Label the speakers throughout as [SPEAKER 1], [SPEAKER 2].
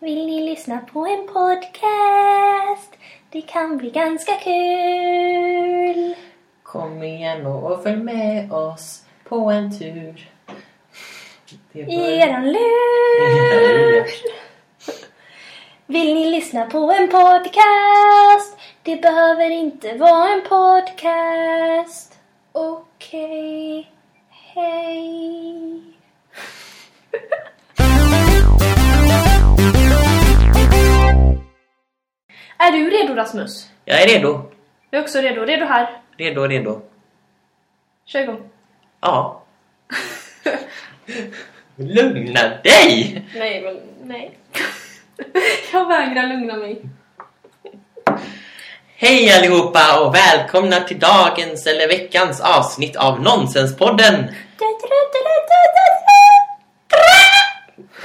[SPEAKER 1] Vill ni lyssna på en podcast? Det kan bli ganska kul.
[SPEAKER 2] Kom igen och följ med oss på en tur. Det
[SPEAKER 1] I eran lur. Vill ni lyssna på en podcast? Det behöver inte vara en podcast. Okej, hej. Är du redo Rasmus?
[SPEAKER 2] Jag är redo.
[SPEAKER 1] Jag är också redo. Redo här.
[SPEAKER 2] Redo, redo.
[SPEAKER 1] Kör igång.
[SPEAKER 2] Ja. Lugna dig!
[SPEAKER 1] Nej, men nej. Jag vägrar lugna mig.
[SPEAKER 2] Hej allihopa och välkomna till dagens eller veckans avsnitt av Nonsenspodden!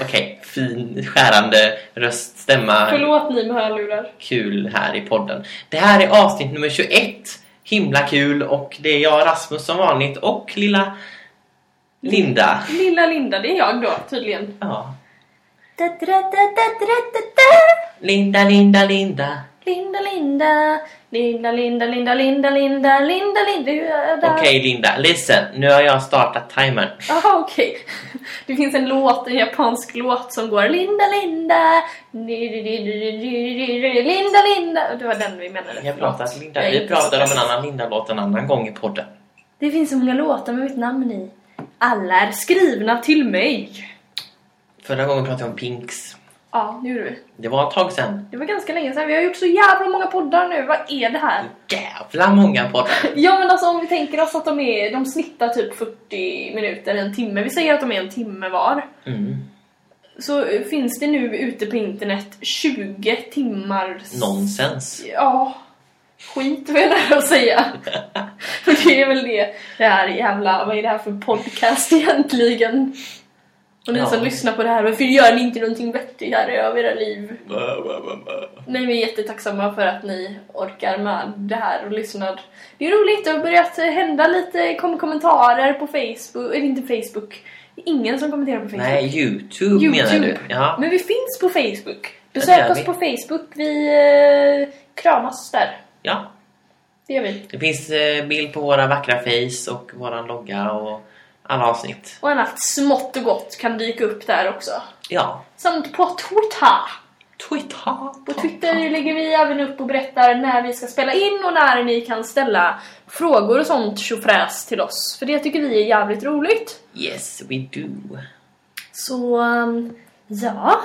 [SPEAKER 2] Okej, fin skärande röststämma.
[SPEAKER 1] Förlåt ni med hörlurar.
[SPEAKER 2] Kul här i podden. Det här är avsnitt nummer 21. Himla kul och det är jag Rasmus som vanligt och lilla Linda.
[SPEAKER 1] Lilla Linda, det är jag då tydligen.
[SPEAKER 2] Ja.
[SPEAKER 1] Da, da, da, da, da, da, da.
[SPEAKER 2] Linda, Linda, Linda.
[SPEAKER 1] Linda, Linda, Linda, Linda, Linda, Linda, Linda, Linda, Linda.
[SPEAKER 2] Okej Linda, listen. Nu har jag startat timern.
[SPEAKER 1] Jaha, okej. Det finns en låt, en japansk låt som går Linda, Linda, Linda, Linda. Det var den vi menade.
[SPEAKER 2] Jag pratar Linda. Vi pratar om en annan Linda-låt en annan gång i podden.
[SPEAKER 1] Det finns så många låtar med mitt namn i. Alla är skrivna till mig.
[SPEAKER 2] Förra gången pratade jag om Pinks.
[SPEAKER 1] Ja, det gjorde vi.
[SPEAKER 2] Det var ett tag sedan.
[SPEAKER 1] Det var ganska länge sedan. Vi har gjort så jävla många poddar nu. Vad är det här?
[SPEAKER 2] Jävla många poddar.
[SPEAKER 1] Ja men alltså om vi tänker oss att de är, de snittar typ 40 minuter, en timme. Vi säger att de är en timme var.
[SPEAKER 2] Mm.
[SPEAKER 1] Så finns det nu ute på internet 20 timmar...
[SPEAKER 2] Nonsens.
[SPEAKER 1] Ja, skit vad jag nära att säga. För det är väl det, det här jävla, vad är det här för podcast egentligen? Och ni
[SPEAKER 2] Ja.
[SPEAKER 1] som lyssnar på det här, varför gör ni inte någonting vettigt här av era liv? Nej, vi är jättetacksamma för att ni orkar med det här och lyssnar. Det är roligt, det har börjat hända lite kom kommentarer på Facebook, eller inte Facebook. Det är ingen som kommenterar på Facebook.
[SPEAKER 2] Nej, YouTube, menar du? Ja.
[SPEAKER 1] Men vi finns på Facebook. Besök oss
[SPEAKER 2] vi.
[SPEAKER 1] på Facebook, vi eh, kramas där.
[SPEAKER 2] ja.
[SPEAKER 1] Det gör vi.
[SPEAKER 2] Det finns eh, bild på våra vackra face och våran logga och alla avsnitt.
[SPEAKER 1] Och annat smått och gott kan dyka upp där också.
[SPEAKER 2] Ja.
[SPEAKER 1] Samt på Twitter.
[SPEAKER 2] Twitter.
[SPEAKER 1] På Twitter lägger vi även upp och berättar när vi ska spela in och när ni kan ställa frågor och sånt tjofräs till oss. För det tycker vi är jävligt roligt.
[SPEAKER 2] Yes, we do.
[SPEAKER 1] Så, um, ja.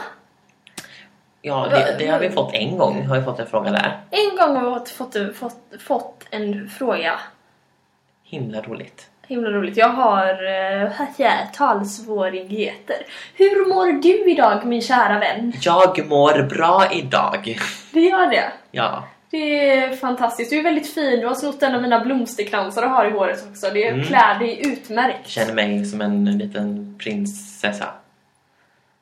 [SPEAKER 2] Ja, det, det har vi fått en gång. Har vi fått en fråga där.
[SPEAKER 1] En gång har vi fått, fått, fått, fått en fråga.
[SPEAKER 2] Himla roligt.
[SPEAKER 1] Himla roligt. Jag har ja, talsvårigheter. Hur mår du idag min kära vän?
[SPEAKER 2] Jag mår bra idag.
[SPEAKER 1] Det gör det.
[SPEAKER 2] Ja.
[SPEAKER 1] Det är fantastiskt. Du är väldigt fin. Du har snott en av mina blomsterkransar och har i håret också. Det
[SPEAKER 2] Mm.
[SPEAKER 1] klär dig utmärkt.
[SPEAKER 2] Jag känner mig som en liten prinsessa.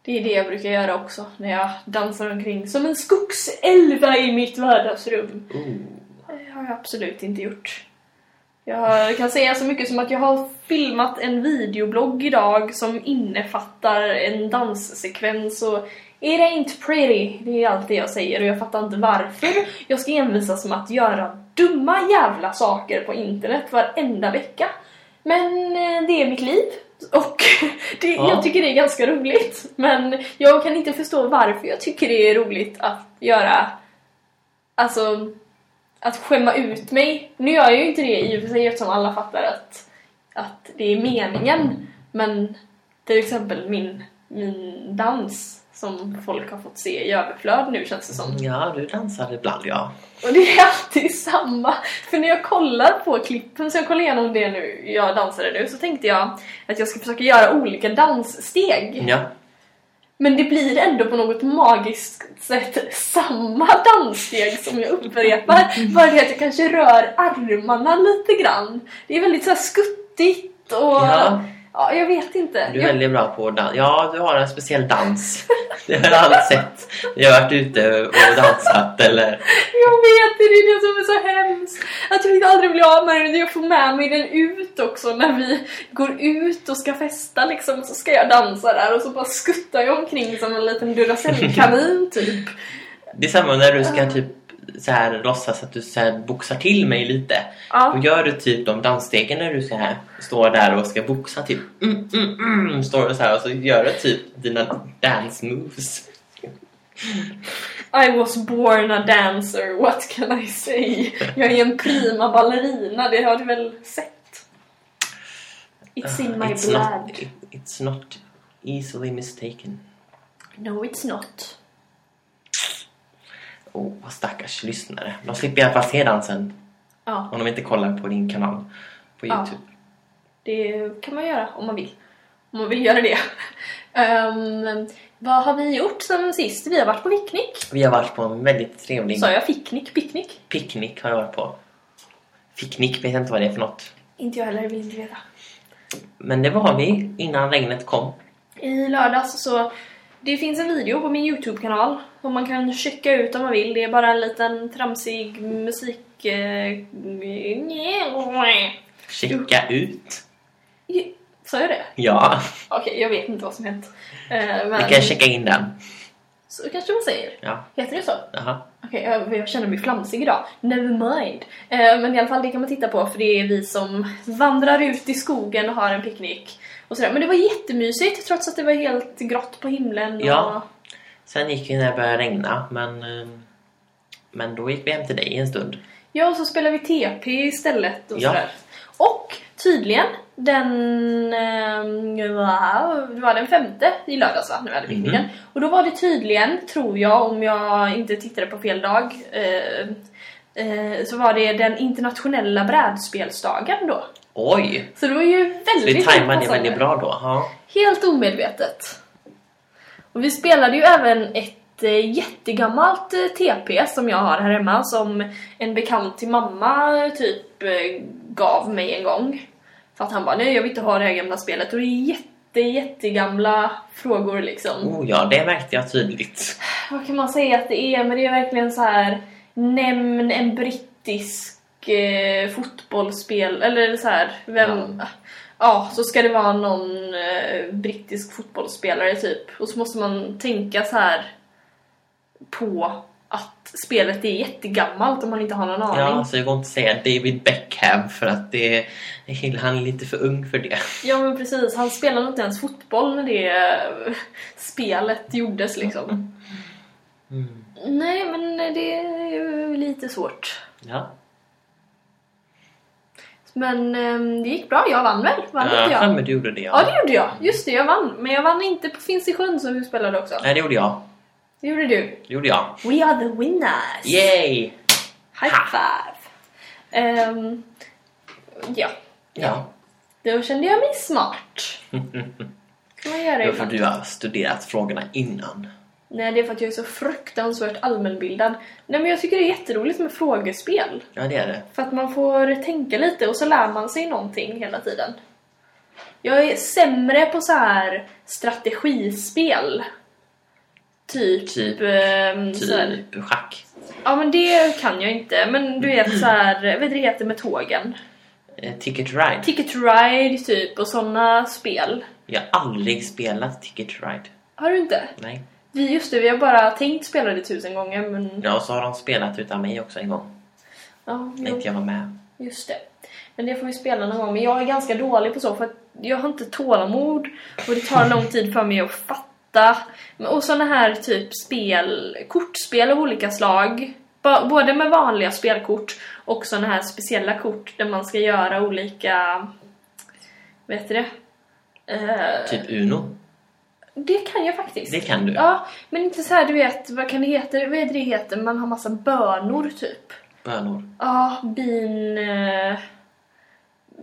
[SPEAKER 1] Det är det jag brukar göra också när jag dansar omkring som en skogsälva i mitt vardagsrum.
[SPEAKER 2] Ooh.
[SPEAKER 1] Det har jag absolut inte gjort. Jag kan säga så mycket som att jag har filmat en videoblogg idag som innefattar en danssekvens och It ain't pretty, det är allt det jag säger och jag fattar inte varför jag ska envisas med att göra dumma jävla saker på internet varenda vecka. Men eh, det är mitt liv och det,
[SPEAKER 2] Ja.
[SPEAKER 1] jag tycker det är ganska roligt. Men jag kan inte förstå varför jag tycker det är roligt att göra Alltså att skämma ut mig. Nu gör jag ju inte det i och för sig eftersom alla fattar att, att det är meningen. Men till exempel min, min dans som folk har fått se i överflöd nu känns det som.
[SPEAKER 2] Ja, du dansar ibland, ja.
[SPEAKER 1] Och det är alltid samma. För när jag kollar på klippen, så jag kollar igenom det nu, jag dansade nu, så tänkte jag att jag ska försöka göra olika danssteg.
[SPEAKER 2] Ja.
[SPEAKER 1] Men det blir ändå på något magiskt sätt samma danssteg som jag upprepar. Bara det att jag kanske rör armarna lite grann. Det är väldigt så här skuttigt och...
[SPEAKER 2] Ja.
[SPEAKER 1] Ja, jag vet inte.
[SPEAKER 2] Du är
[SPEAKER 1] jag,
[SPEAKER 2] väldigt bra på dans. Ja, du har en speciell dans. Det har jag aldrig sett. Jag har varit ute och dansat eller
[SPEAKER 1] Jag vet, det är det som är så hemskt. Att jag aldrig bli av med den. Jag får med mig den ut också när vi går ut och ska festa liksom. Så ska jag dansa där och så bara skuttar jag omkring som en liten Duracell-kanin typ.
[SPEAKER 2] Det är samma när du ska typ så här låtsas att du så här boxar till mig lite.
[SPEAKER 1] Ja.
[SPEAKER 2] Då gör du typ de dansstegen när du så här står där och ska boxa typ. Mm, mm, mm, står du så här och så gör du typ dina dance moves.
[SPEAKER 1] I was born a dancer, what can I say? Jag är en prima ballerina, det har du väl sett? It's in my
[SPEAKER 2] it's
[SPEAKER 1] blood.
[SPEAKER 2] Not, it, it's not easily mistaken.
[SPEAKER 1] No, it's not.
[SPEAKER 2] Åh, oh, stackars lyssnare. De slipper i alla fall se dansen
[SPEAKER 1] Ja,
[SPEAKER 2] om de inte kollar på din kanal på
[SPEAKER 1] Ja.
[SPEAKER 2] Youtube.
[SPEAKER 1] det kan man göra om man vill. Om man vill göra det. Ehm, vad har vi gjort sen sist? Vi har varit på picknick.
[SPEAKER 2] Vi har varit på en väldigt trevlig
[SPEAKER 1] Sa jag picknick? Picknick?
[SPEAKER 2] picknick har jag varit på. Ficknick vet jag inte vad det är för något.
[SPEAKER 1] Inte jag heller, vill inte veta.
[SPEAKER 2] Men det var vi innan regnet kom.
[SPEAKER 1] I lördags så... Det finns en video på min Youtube-kanal och man kan checka ut om man vill. Det är bara en liten tramsig musik... Eh,
[SPEAKER 2] Checka ut.
[SPEAKER 1] Sa jag det?
[SPEAKER 2] Ja,
[SPEAKER 1] Okej, jag vet inte vad som hänt. Eh, men...
[SPEAKER 2] vi kan checka in den.
[SPEAKER 1] Så kanske man säger.
[SPEAKER 2] Ja,
[SPEAKER 1] Heter det så?
[SPEAKER 2] jaha.
[SPEAKER 1] Okej, jag, jag känner mig flamsig idag. Never mind. Eh, men i alla fall, det kan man titta på för det är vi som vandrar ut i skogen och har en picknick. Och sådär. Men det var jättemysigt trots att det var helt grått på himlen. Och...
[SPEAKER 2] Ja. Sen gick vi när det började regna, men, eh, men då gick vi hem till dig en stund.
[SPEAKER 1] Ja, och så spelade vi TP istället och
[SPEAKER 2] Ja.
[SPEAKER 1] sådär. Och tydligen den... wow, det var den femte i lördags va? Vi hade picknicken.
[SPEAKER 2] Mhm.
[SPEAKER 1] Och då var det tydligen, tror jag, om jag inte tittade på fel dag, eh, eh, så var det den internationella brädspelsdagen då.
[SPEAKER 2] Oj!
[SPEAKER 1] Så det var ju
[SPEAKER 2] Så
[SPEAKER 1] väldigt
[SPEAKER 2] vi tajmade det väldigt bra då. Ja.
[SPEAKER 1] Helt omedvetet. Och vi spelade ju även ett eh, jättegammalt eh, TP som jag har här hemma som en bekant till mamma eh, typ gav mig en gång. För att han bara, nej jag vill inte ha det här gamla spelet. Och det är jätte, jättegamla frågor liksom.
[SPEAKER 2] Oh ja, det märkte jag tydligt.
[SPEAKER 1] Vad kan man säga att det är? Men det är verkligen så här nämn en brittisk eh, fotbollsspel eller så här vem ja. Så ska det vara någon eh, brittisk fotbollsspelare typ och så måste man tänka så här på att spelet är jättegammalt om man inte har någon aning.
[SPEAKER 2] Ja, så jag går inte att säga David Beckham för att det, han är lite för ung för det.
[SPEAKER 1] Ja men precis, han spelade inte ens fotboll när det eh, spelet gjordes liksom.
[SPEAKER 2] Mm.
[SPEAKER 1] Nej men det är ju lite svårt.
[SPEAKER 2] Ja,
[SPEAKER 1] Men ehm, det gick bra, jag vann väl? Vann inte
[SPEAKER 2] ja
[SPEAKER 1] jag?
[SPEAKER 2] men du gjorde det.
[SPEAKER 1] Ja det gjorde jag, just det jag vann. Men jag vann inte på Finns i sjön som du spelade också.
[SPEAKER 2] Nej, det gjorde jag.
[SPEAKER 1] Det gjorde du.
[SPEAKER 2] Det gjorde jag.
[SPEAKER 1] We are the winners!
[SPEAKER 2] Yay!
[SPEAKER 1] High five! Ehm, ja,
[SPEAKER 2] Ja.
[SPEAKER 1] då kände jag mig smart. kan man göra
[SPEAKER 2] Det för du har studerat frågorna innan.
[SPEAKER 1] Nej, det är för att jag är så fruktansvärt allmänbildad. Nej, men jag tycker det är jätteroligt med frågespel.
[SPEAKER 2] Ja, det är det.
[SPEAKER 1] För att man får tänka lite och så lär man sig någonting hela tiden. Jag är sämre på så här strategispel. Typ...
[SPEAKER 2] Typ-
[SPEAKER 1] här-
[SPEAKER 2] Typ schack.
[SPEAKER 1] Ja men det kan jag inte. Men du vet så här, vad det heter med tågen?
[SPEAKER 2] Eh, Ticket Ride.
[SPEAKER 1] Ticket Ride typ och sådana spel.
[SPEAKER 2] Jag har aldrig spelat Ticket Ride.
[SPEAKER 1] Har du inte?
[SPEAKER 2] Nej.
[SPEAKER 1] Vi, just det, vi har bara tänkt spela det tusen gånger men...
[SPEAKER 2] Ja, och så har de spelat utan mig också en gång.
[SPEAKER 1] Ja,
[SPEAKER 2] När inte jag var med.
[SPEAKER 1] just det. Men det får vi spela någon gång. Men jag är ganska dålig på så för att jag har inte tålamod och det tar lång tid för mig att fatta. Och såna här typ spel, kortspel av olika slag. Både med vanliga spelkort och såna här speciella kort där man ska göra olika... Vad heter det? Eh,
[SPEAKER 2] Typ Uno.
[SPEAKER 1] Det kan jag faktiskt.
[SPEAKER 2] Det kan du.
[SPEAKER 1] Ja, men inte så här, du vet, vad kan det heta? Vad är det det heter? Man har massa bönor typ.
[SPEAKER 2] Bönor.
[SPEAKER 1] Ja, bin... eh,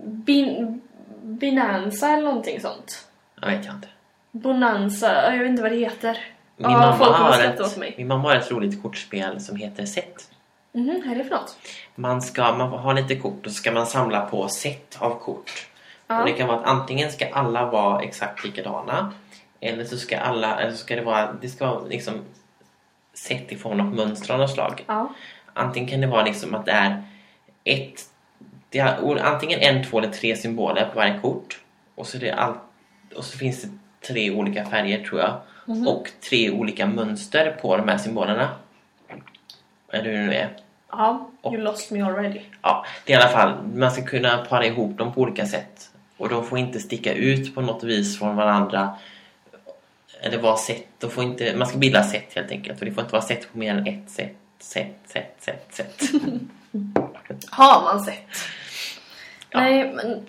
[SPEAKER 1] bin... Binanza eller någonting sånt.
[SPEAKER 2] Jag vet jag inte.
[SPEAKER 1] Bonanza, jag vet inte vad det heter.
[SPEAKER 2] Min,
[SPEAKER 1] Ja,
[SPEAKER 2] mamma har ett, min mamma har ett roligt kortspel som heter Set.
[SPEAKER 1] Mhm, vad är det för något?
[SPEAKER 2] Man ska man har lite kort och så ska man samla på set av kort.
[SPEAKER 1] Ja.
[SPEAKER 2] Och det kan vara att antingen ska alla vara exakt likadana eller så ska alla eller så ska det vara det ska vara liksom sett i form av mönster av något slag.
[SPEAKER 1] Ja.
[SPEAKER 2] Antingen kan det vara liksom att det är ett... Det är antingen en, två eller tre symboler på varje kort. Och så, all, och så finns det tre olika färger tror jag.
[SPEAKER 1] Mhm.
[SPEAKER 2] Och tre olika mönster på de här symbolerna. Eller hur det nu är.
[SPEAKER 1] Ja, you
[SPEAKER 2] Och-
[SPEAKER 1] lost me already.
[SPEAKER 2] Ja, det är i alla fall, man ska kunna para ihop dem på olika sätt. Och de får inte sticka ut på något vis från varandra. Eller vara sätt, de får inte, man ska bilda sätt helt enkelt. Och det får inte vara sätt på mer än ett sätt, sätt, sätt, sätt, sätt.
[SPEAKER 1] Har man sett?
[SPEAKER 2] Ja.
[SPEAKER 1] Nej, men...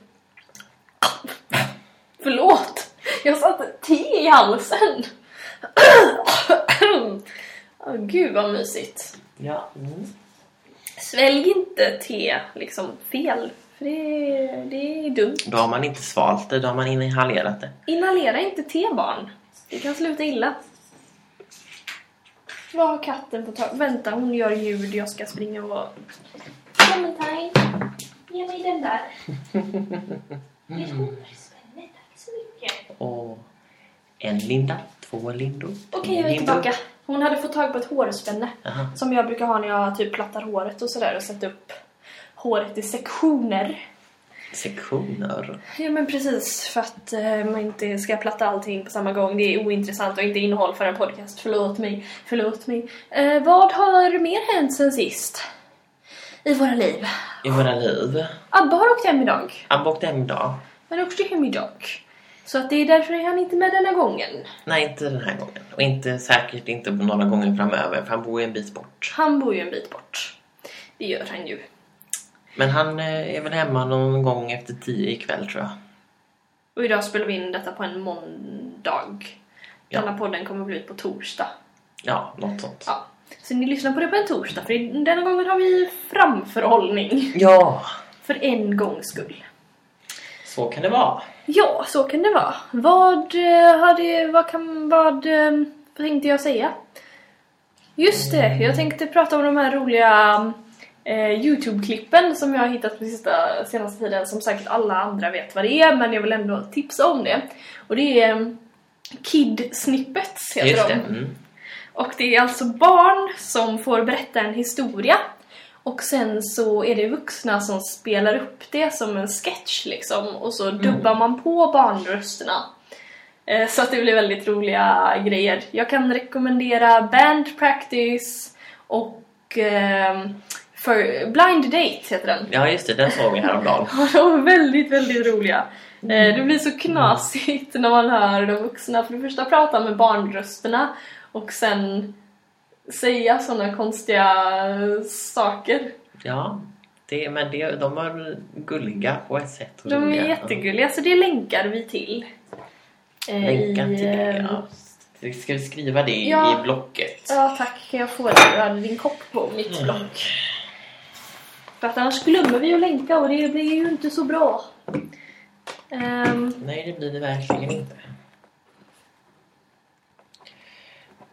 [SPEAKER 1] Förlåt! Jag satte te i halsen. Åh, Gud vad mysigt.
[SPEAKER 2] Ja. Mm.
[SPEAKER 1] Svälj inte te liksom fel. För det, det är dumt.
[SPEAKER 2] Då har man inte svalt det, då har man inhalerat det.
[SPEAKER 1] Inhalera inte te barn. Det kan sluta illa. Vad har katten på tag? Vänta, hon gör ljud. Jag ska springa och... Clementine, ge mig den där. Det är hårspänne, tack så mycket.
[SPEAKER 2] Och en linda, två lindor.
[SPEAKER 1] Okej, jag är
[SPEAKER 2] lindor.
[SPEAKER 1] tillbaka. Hon hade fått tag på ett hårspänne.
[SPEAKER 2] Jaha.
[SPEAKER 1] Som jag brukar ha när jag typ plattar håret och sådär och sätter upp håret i sektioner.
[SPEAKER 2] Sektioner.
[SPEAKER 1] Ja men precis, för att eh, man inte ska platta allting på samma gång. Det är ointressant och inte innehåll för en podcast. Förlåt mig, förlåt mig. Eh, vad har mer hänt sen sist? I våra liv?
[SPEAKER 2] I våra liv.
[SPEAKER 1] Abba har åkt hem idag.
[SPEAKER 2] Abba åkte hem idag.
[SPEAKER 1] Han åkte hem idag. Så att det är därför är han inte med denna gången.
[SPEAKER 2] Nej, inte den här gången. Och inte säkert inte några gånger framöver, för han bor ju en bit bort.
[SPEAKER 1] Han bor ju en bit bort. Det gör han ju.
[SPEAKER 2] Men han eh, är väl hemma någon gång efter tio ikväll tror jag.
[SPEAKER 1] Och idag spelar vi in detta på en måndag.
[SPEAKER 2] Ja.
[SPEAKER 1] Denna podden kommer bli ut på torsdag.
[SPEAKER 2] Ja, något sånt.
[SPEAKER 1] Ja. Så ni lyssnar på det på en torsdag, för denna gången har vi framförhållning.
[SPEAKER 2] Ja,
[SPEAKER 1] För en gångs skull.
[SPEAKER 2] så kan det vara.
[SPEAKER 1] Ja, så kan det vara. Vad eh, hade, vad kan, vad, eh, vad tänkte jag säga? Just det, jag tänkte prata om de här roliga eh, Youtube-klippen som jag har hittat på sista, senaste tiden som säkert alla andra vet vad det är, men jag vill ändå tipsa om det. Och det är eh, Kid Snippets heter
[SPEAKER 2] Just
[SPEAKER 1] de.
[SPEAKER 2] Mm.
[SPEAKER 1] Och det är alltså barn som får berätta en historia. Och sen så är det vuxna som spelar upp det som en sketch liksom. Och så dubbar man på barnrösterna. Eh, Så att det blir väldigt roliga grejer. Jag kan rekommendera Band Practice och ehm, för Blind Date heter den.
[SPEAKER 2] Ja, just det. Den såg vi häromdagen.
[SPEAKER 1] De är väldigt, väldigt roliga. Eh, Det blir så knasigt när man hör de vuxna för det första prata med barnrösterna och sen säga sådana konstiga saker.
[SPEAKER 2] Ja, det, men det, de är gulliga på ett sätt.
[SPEAKER 1] De är
[SPEAKER 2] roliga.
[SPEAKER 1] jättegulliga, så det länkar vi till. Eh,
[SPEAKER 2] Länkar till det,
[SPEAKER 1] eh,
[SPEAKER 2] ja. Ska vi skriva det i,
[SPEAKER 1] Ja.
[SPEAKER 2] i blocket?
[SPEAKER 1] Ja, tack. Kan jag få det? Jag hade din kopp på mitt
[SPEAKER 2] Mm.
[SPEAKER 1] block. För att annars glömmer vi att länka och det blir ju inte så bra. Ehm,
[SPEAKER 2] Nej, det blir det verkligen inte.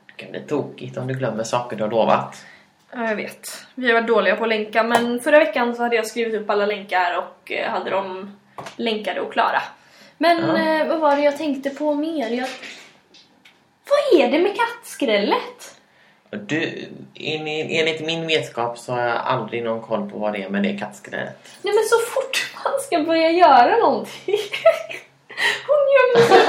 [SPEAKER 2] Det kan bli tokigt om du glömmer saker du har lovat.
[SPEAKER 1] Ja, jag vet. Vi har varit dåliga på att länka, men förra veckan så hade jag skrivit upp alla länkar och eh, hade dem länkade och klara. Men
[SPEAKER 2] Ja.
[SPEAKER 1] eh, vad var det jag tänkte på mer? Jag... Vad är det med kattskrället?
[SPEAKER 2] Du, en- enligt min vetskap så har jag aldrig någon koll på vad det är med det kattskrället.
[SPEAKER 1] Nej men så fort man ska börja göra någonting. Hon gömmer sig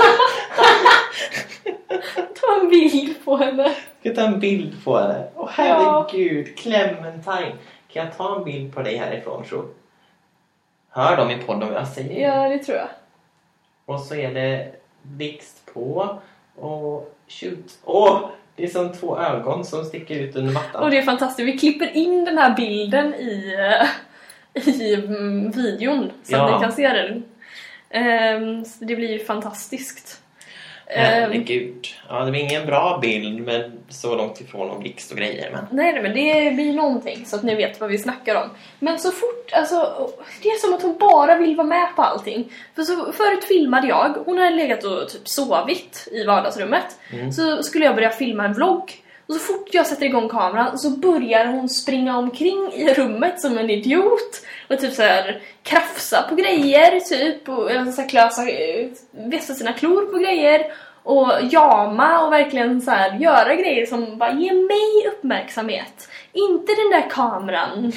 [SPEAKER 1] Ta en bild på henne.
[SPEAKER 2] Ska jag ta en bild på det? Åh herregud, Clementine. Kan jag ta en bild på dig härifrån tro? Hör de i podden vad jag säger?
[SPEAKER 1] Ja, det tror jag.
[SPEAKER 2] Och så är det blixt på och shoot. Åh! Det är som två ögon som sticker ut under mattan.
[SPEAKER 1] Och det är fantastiskt. Vi klipper in den här bilden i, eh, i mm, videon så
[SPEAKER 2] Ja.
[SPEAKER 1] att ni kan se den. Så det blir ju fantastiskt. Ehm,
[SPEAKER 2] Herregud. Ja, det blir ingen bra bild men så långt ifrån om blixt och grejer. Men
[SPEAKER 1] Nej, nej, men det blir någonting så att ni vet vad vi snackar om. Men så fort, alltså, det är som att hon bara vill vara med på allting. För så, förut filmade jag, hon hade legat och typ sovit i vardagsrummet.
[SPEAKER 2] Mm.
[SPEAKER 1] Så skulle jag börja filma en vlogg. Och så fort jag sätter igång kameran så börjar hon springa omkring i rummet som en idiot. Och typ så här krafsa på grejer typ. Och så här klösa, eh, vässa sina klor på grejer. och jama och verkligen så här, göra grejer som bara ger mig uppmärksamhet. Inte den där kameran.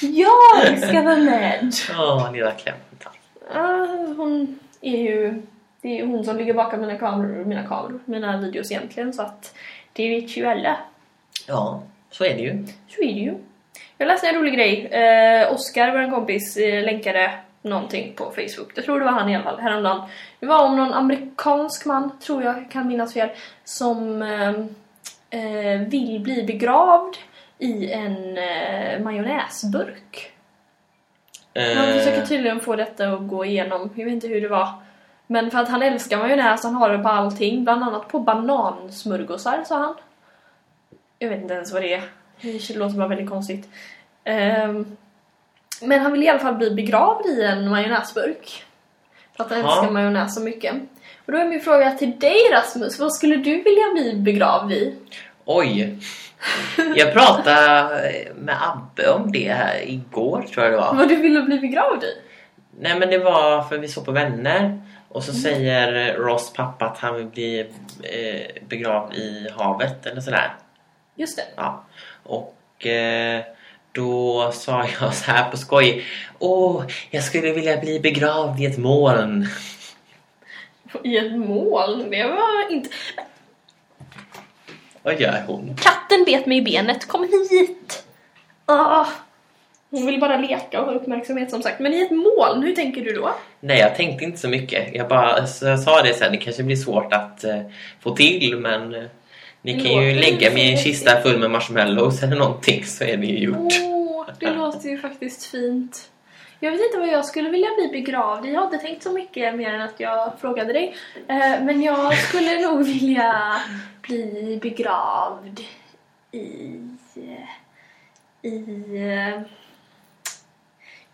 [SPEAKER 1] Jag ska vara med.
[SPEAKER 2] Åh, lilla klämtar.
[SPEAKER 1] Ah, hon är ju... Det är hon som ligger bakom mina kameror, mina kameror, mina videos egentligen så att det vet ju alla.
[SPEAKER 2] Ja, så är det ju.
[SPEAKER 1] Så är det ju. Jag läste en rolig grej. Eh, Oskar, vår kompis, eh, länkade någonting på Facebook. Jag tror det var han i alla fall, häromdagen. Det var om någon amerikansk man, tror jag kan minnas fel, som eh, eh, vill bli begravd i en eh, majonnäsburk. Försöker
[SPEAKER 2] Eh,
[SPEAKER 1] tydligen få detta att gå igenom. Jag vet inte hur det var. Men för att han älskar majonnäs, han har det på allting. Bland annat på banansmörgåsar, sa han. Jag vet inte ens vad det är. Det låter bara väldigt konstigt. Ehm, men han vill i alla fall bli begravd i en majonnäsburk. För att han
[SPEAKER 2] Ja.
[SPEAKER 1] älskar majonnäs så mycket. Och då är min fråga till dig Rasmus, vad skulle du vilja bli begravd i?
[SPEAKER 2] oj. Jag pratade med Abbe om det här igår, tror jag det var.
[SPEAKER 1] Vad du ville bli begravd i?
[SPEAKER 2] Nej, men det var för vi såg på Vänner. Och så säger Ross pappa att han vill bli eh, begravd i havet eller sådär.
[SPEAKER 1] Just det.
[SPEAKER 2] Ja. Och eh, då sa jag så här på skoj. Åh, jag skulle vilja bli begravd i ett moln.
[SPEAKER 1] I ett moln? Det var inte...
[SPEAKER 2] Vad gör hon?
[SPEAKER 1] Katten bet mig i benet, kom hit! Ah. Hon vill bara leka och ha uppmärksamhet som sagt. Men i ett moln, hur tänker du då?
[SPEAKER 2] Nej, jag tänkte inte så mycket. Jag bara så jag sa det sen. Det kanske blir svårt att eh, få till, men eh, ni
[SPEAKER 1] Det
[SPEAKER 2] kan ju lägga mig i en kista full med marshmallows eller någonting så är det ju gjort.
[SPEAKER 1] Åh, det låter ju faktiskt fint. Jag vet inte vad jag skulle vilja bli begravd. Jag har inte tänkt så mycket mer än att jag frågade dig. Eh, Men jag skulle nog vilja bli begravd i... I...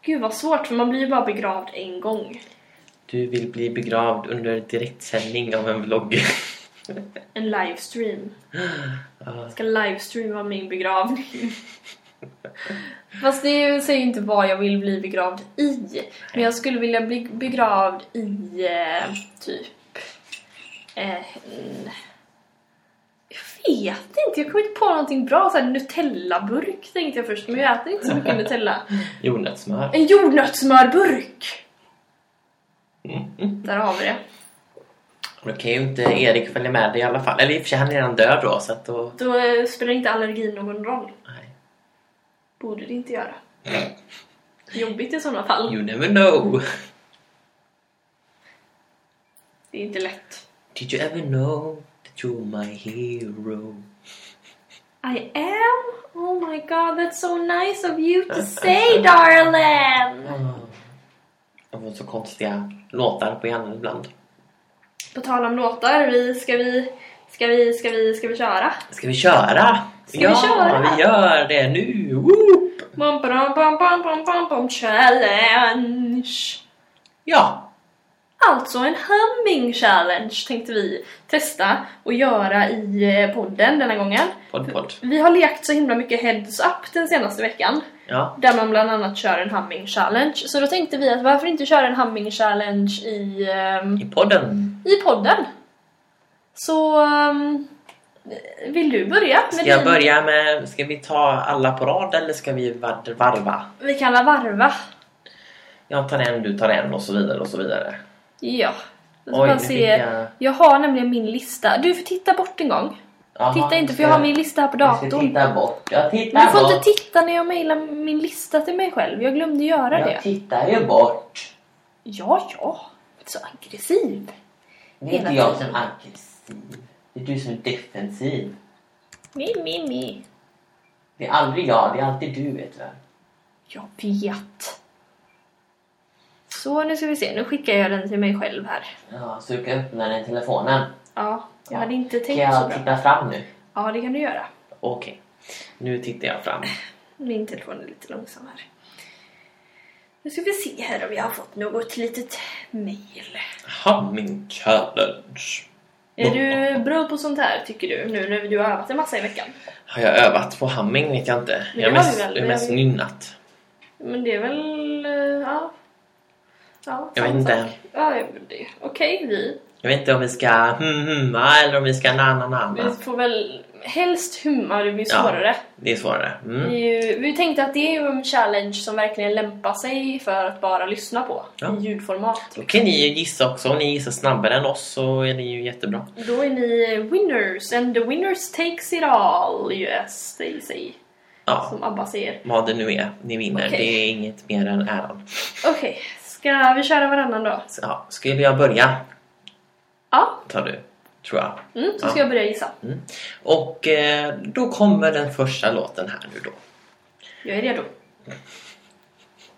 [SPEAKER 1] Gud vad svårt för man blir ju bara begravd en gång.
[SPEAKER 2] Du vill bli begravd under direktsändning av en vlogg.
[SPEAKER 1] En livestream.
[SPEAKER 2] Ja.
[SPEAKER 1] Jag ska livestreama min begravning. Fast det säger ju inte vad jag vill bli begravd i. Men jag skulle vilja bli begravd i eh, typ... Eh, en, vet inte, jag kommer inte på någonting bra. Så här Nutella-burk tänkte jag först, men jag äter inte så mycket Nutella.
[SPEAKER 2] Jordnötssmör.
[SPEAKER 1] En jordnötssmörburk!
[SPEAKER 2] Mm. Mm.
[SPEAKER 1] Där har vi det.
[SPEAKER 2] Då kan ju inte Erik följa med dig i alla fall. Eller i och för sig, han är redan död då, så att då...
[SPEAKER 1] Då eh, spelar inte allergin någon roll.
[SPEAKER 2] Nej.
[SPEAKER 1] Borde det inte göra. Jobbigt i sådana fall.
[SPEAKER 2] You never know.
[SPEAKER 1] Det är inte lätt.
[SPEAKER 2] Did you ever know you're my hero?
[SPEAKER 1] I am? Oh my god, that's so nice of you to say, darling!
[SPEAKER 2] Ah. Jag får så konstiga låtar på hjärnan ibland.
[SPEAKER 1] På tal om låtar, vi, ska vi... Ska vi, ska vi, ska vi köra?
[SPEAKER 2] Ska vi köra?
[SPEAKER 1] Ska vi
[SPEAKER 2] ja,
[SPEAKER 1] köra?
[SPEAKER 2] vi gör det nu! Woop!
[SPEAKER 1] Challenge!
[SPEAKER 2] Ja,
[SPEAKER 1] Alltså en humming challenge tänkte vi testa och göra i eh, podden denna gången.
[SPEAKER 2] podd, podd.
[SPEAKER 1] Vi har lekt så himla mycket heads up den senaste veckan.
[SPEAKER 2] Ja,
[SPEAKER 1] Där man bland annat kör en humming challenge. Så då tänkte vi att varför inte köra en humming challenge i, ehm,
[SPEAKER 2] i podden.
[SPEAKER 1] i podden? Så ehm, vill du börja? med
[SPEAKER 2] Ska jag
[SPEAKER 1] din-
[SPEAKER 2] börja med... Ska vi ta alla på rad eller ska vi var- varva?
[SPEAKER 1] Vi kan varva.
[SPEAKER 2] Jag tar en, du tar en och så vidare och så vidare.
[SPEAKER 1] Ja. Jag, ska
[SPEAKER 2] Oj,
[SPEAKER 1] bara
[SPEAKER 2] nu
[SPEAKER 1] se.
[SPEAKER 2] fick jag-
[SPEAKER 1] jag har nämligen min lista. Du får titta bort en gång.
[SPEAKER 2] Jaha,
[SPEAKER 1] Titta inte för jag har min lista här på
[SPEAKER 2] Jag ska
[SPEAKER 1] datorn.
[SPEAKER 2] titta bort. Jag tittar
[SPEAKER 1] Du får
[SPEAKER 2] bort.
[SPEAKER 1] inte titta när jag mejlar min lista till mig själv. Jag glömde göra
[SPEAKER 2] jag
[SPEAKER 1] det.
[SPEAKER 2] tittar ju bort.
[SPEAKER 1] Ja, ja. Så aggressiv.
[SPEAKER 2] Det är
[SPEAKER 1] Hela
[SPEAKER 2] inte jag
[SPEAKER 1] tiden.
[SPEAKER 2] som är aggressiv. Det är du som är defensiv.
[SPEAKER 1] Mi, mi, mi.
[SPEAKER 2] Det är aldrig jag, det är alltid du vet du.
[SPEAKER 1] Jag vet. Så nu ska vi se. Nu skickar jag den till mig själv här.
[SPEAKER 2] Ja, så du kan öppna den i telefonen.
[SPEAKER 1] Ja, jag
[SPEAKER 2] Ja.
[SPEAKER 1] hade inte tänkt så
[SPEAKER 2] jag
[SPEAKER 1] bra.
[SPEAKER 2] titta fram nu?
[SPEAKER 1] Ja, det kan du göra.
[SPEAKER 2] Okej. Nu tittar jag fram.
[SPEAKER 1] Min telefon är lite långsam här. Nu ska vi se här om jag har fått något litet mail.
[SPEAKER 2] Humming challenge.
[SPEAKER 1] Är du bra på sånt här tycker du? Nu när du har övat en massa i veckan.
[SPEAKER 2] Har jag övat på humming vet jag inte.
[SPEAKER 1] Men
[SPEAKER 2] jag
[SPEAKER 1] det
[SPEAKER 2] har mest,
[SPEAKER 1] väl,
[SPEAKER 2] jag mest nynnat.
[SPEAKER 1] Men det är väl... eh, Ja. Ja,
[SPEAKER 2] Jag vet inte.
[SPEAKER 1] Ja. Okej, vi
[SPEAKER 2] Jag vet inte om vi ska hmm, humma eller om vi ska na-na-na.
[SPEAKER 1] Vi får väl helst humma, det blir
[SPEAKER 2] Ja.
[SPEAKER 1] svårare.
[SPEAKER 2] Det är svårare. Mm.
[SPEAKER 1] Vi, vi tänkte att det är ju en challenge som verkligen lämpar sig för att bara lyssna på
[SPEAKER 2] Ja.
[SPEAKER 1] i ljudformat.
[SPEAKER 2] Då kan ni ju gissa också. Om ni gissar snabbare än oss så är det ju jättebra.
[SPEAKER 1] Då är ni winners and the winners takes it all, yes they say.
[SPEAKER 2] Ja,
[SPEAKER 1] Som ABBA säger.
[SPEAKER 2] vad det nu är ni vinner.
[SPEAKER 1] Okej.
[SPEAKER 2] Det är inget mer än äran.
[SPEAKER 1] Okej, ska vi köra varannan då?
[SPEAKER 2] Ja, skulle jag börja?
[SPEAKER 1] Ja,
[SPEAKER 2] Tar du, tror jag.
[SPEAKER 1] mm, så
[SPEAKER 2] Ja.
[SPEAKER 1] ska jag börja gissa.
[SPEAKER 2] Och eh, då kommer den första låten här nu då.
[SPEAKER 1] Jag är redo.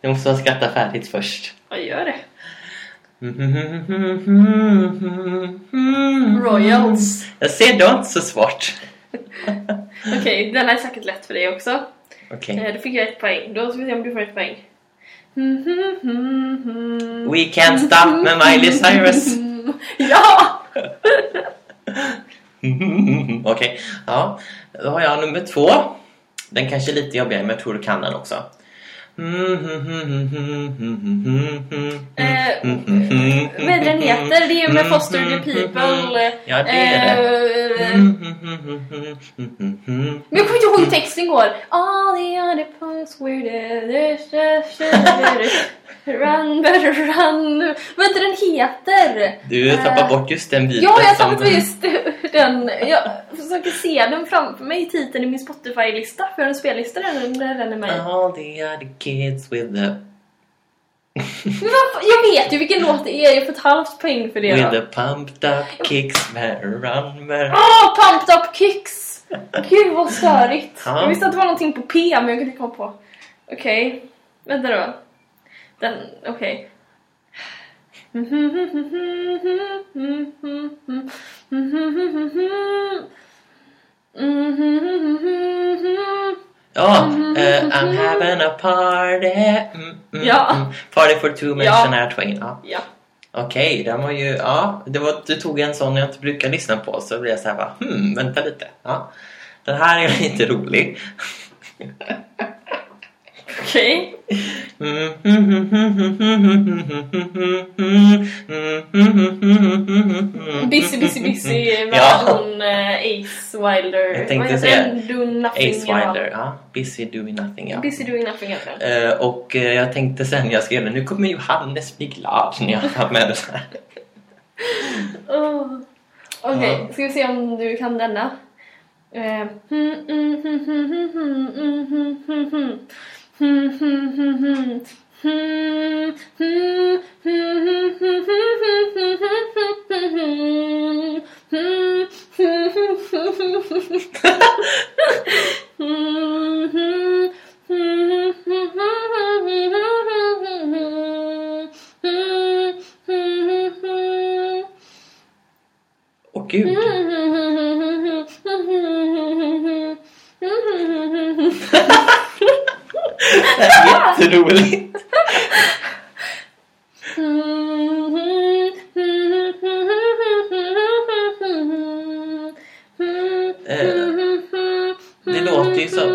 [SPEAKER 2] Jag måste skratta färdigt först.
[SPEAKER 1] Jag gör det. Royals.
[SPEAKER 2] Jag ser, det var inte så svårt.
[SPEAKER 1] Okej, den är säkert lätt för dig också.
[SPEAKER 2] Okej.
[SPEAKER 1] Eh, Då fick jag ett poäng. Då ska vi se om du får ett poäng.
[SPEAKER 2] We can't stop med Miley Cyrus.
[SPEAKER 1] Ja!
[SPEAKER 2] Okej, ja. Då har jag nummer två. Den kanske är lite jobbigare, men jag tror du kan den också.
[SPEAKER 1] Eh, vad den heter? Det är ju med Foster the People.
[SPEAKER 2] Ja, det är det.
[SPEAKER 1] Eh, Men jag kommer inte ihåg hur texten går. All the other punks were there. Run, better run. Vad det den heter?
[SPEAKER 2] Du tappar bort just den biten.
[SPEAKER 1] Ja, jag tappade just den. Jag försöker se den framför mig, titeln i min Spotify-lista. För en spellista där den är med.
[SPEAKER 2] All the other kids with the?
[SPEAKER 1] Jag vet ju vilken låt det är. Jag får ett halvt poäng för det
[SPEAKER 2] with the pumped up kicks, better run, better...
[SPEAKER 1] Åh, Pumped Up Kicks! Gud vad störigt.
[SPEAKER 2] Ja.
[SPEAKER 1] Jag visste att det var någonting på P, men jag kunde inte komma på. Okej, vänta då. Den, okej.
[SPEAKER 2] Ja, eh, I'm having a party. Mm, mm,
[SPEAKER 1] Ja.
[SPEAKER 2] mm. Party for two med
[SPEAKER 1] Ja.
[SPEAKER 2] Shania Twain. Ja.
[SPEAKER 1] Ja.
[SPEAKER 2] Okej, den var ju... Ja, det var, du tog en sån jag inte brukar lyssna på så blev jag så här bara, hmm, vänta lite. Ja. Den här är lite rolig.
[SPEAKER 1] Okej. Busy, busy, busy med
[SPEAKER 2] Ja.
[SPEAKER 1] hon eh, Ace Wilder.
[SPEAKER 2] Jag tänkte
[SPEAKER 1] Vad heter
[SPEAKER 2] säga
[SPEAKER 1] den? Do nothing.
[SPEAKER 2] Ace
[SPEAKER 1] ja.
[SPEAKER 2] Wilder, ja. Busy doing nothing, ja.
[SPEAKER 1] Busy doing nothing heter den.
[SPEAKER 2] Eh, och eh, jag tänkte sen jag skrev nu kommer Johannes bli glad när jag har med det här.
[SPEAKER 1] Oh. Okej,
[SPEAKER 2] Ja.
[SPEAKER 1] ska vi se om du kan denna. Eh.
[SPEAKER 2] Och gud. Jätteroligt. Det låter ju som...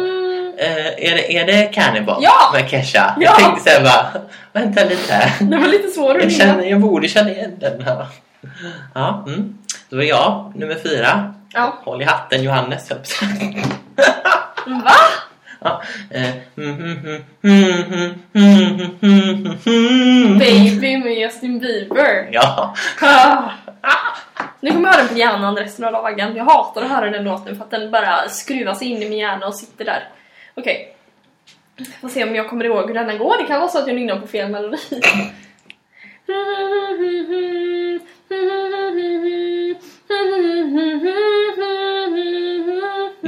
[SPEAKER 2] Eh, är, det, är det Cannibal
[SPEAKER 1] Ja!
[SPEAKER 2] med Kesha?
[SPEAKER 1] Ja!
[SPEAKER 2] Jag tänkte såhär bara, vänta lite här.
[SPEAKER 1] Det var lite svårare
[SPEAKER 2] Jag, känner, jag borde känna igen den här. Ja, mm. Då är jag nummer fyra.
[SPEAKER 1] Ja.
[SPEAKER 2] Håll i hatten Johannes, höll.
[SPEAKER 1] Va?
[SPEAKER 2] Ja.
[SPEAKER 1] Baby med Justin Bieber.
[SPEAKER 2] Ja.
[SPEAKER 1] Ah. Nu kommer jag ha den på hjärnan resten av dagen. Jag hatar att höra den låten för att den bara skruvas in i min hjärna och sitter där. Okej. Okay. Får se om jag kommer ihåg hur denna går. Det kan vara så att jag nynnar på fel melodi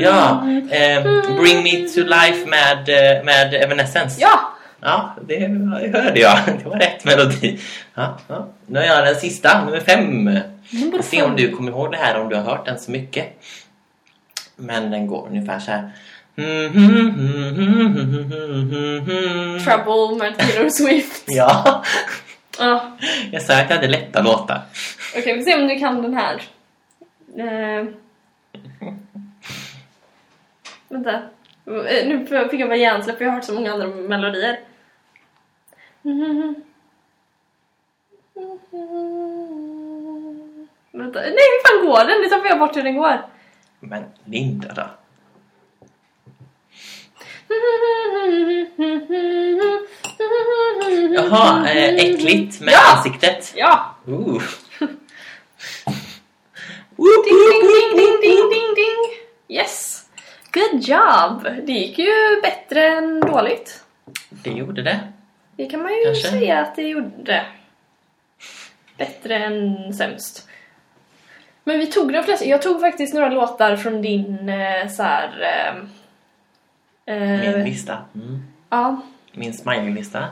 [SPEAKER 2] ja. Eh, Bring Me To Life med, eh, med Evanescence.
[SPEAKER 1] Ja!
[SPEAKER 2] Ja, det hörde jag. Det var rätt melodi. Ja, ja. Nu är jag den sista, nummer fem.
[SPEAKER 1] Nummer
[SPEAKER 2] Se om du kommer ihåg det här, om du har hört den så mycket. Men den går ungefär så här.
[SPEAKER 1] Trouble med Taylor Swift.
[SPEAKER 2] Ja,
[SPEAKER 1] Ja.
[SPEAKER 2] jag sa att jag hade lätta låtar.
[SPEAKER 1] Okej, vi får se om du kan den här. Eh. Vänta. Eh, Nu fick jag bara hjärnsläpp för jag har hört så många andra melodier. Vänta. Nej, hur fan går den? Nu tappar jag bort hur den går.
[SPEAKER 2] Men Linda då? Jaha, eh, äckligt med
[SPEAKER 1] Ja!
[SPEAKER 2] ansiktet.
[SPEAKER 1] Ja! Ding, ding, ding, ding, ding, ding, ding. Yes! Good job! Det gick ju bättre än dåligt.
[SPEAKER 2] Det gjorde det.
[SPEAKER 1] Det kan man ju
[SPEAKER 2] Kanske.
[SPEAKER 1] säga att det gjorde. Bättre än sämst. Men vi tog de flesta. Jag tog faktiskt några låtar från din eh, så här. Eh, eh,
[SPEAKER 2] Min lista. Mm.
[SPEAKER 1] Ja,
[SPEAKER 2] Min smiley-lista.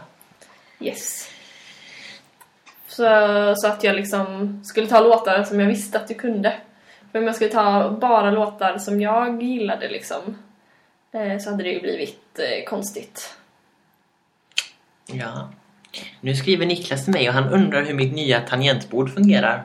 [SPEAKER 1] yes. Så, så att jag liksom skulle ta låtar som jag visste att du kunde. För om jag skulle ta bara låtar som jag gillade liksom. Eh, så hade det ju blivit eh, konstigt.
[SPEAKER 2] Ja. Nu skriver Niklas till mig och han undrar hur mitt nya tangentbord fungerar.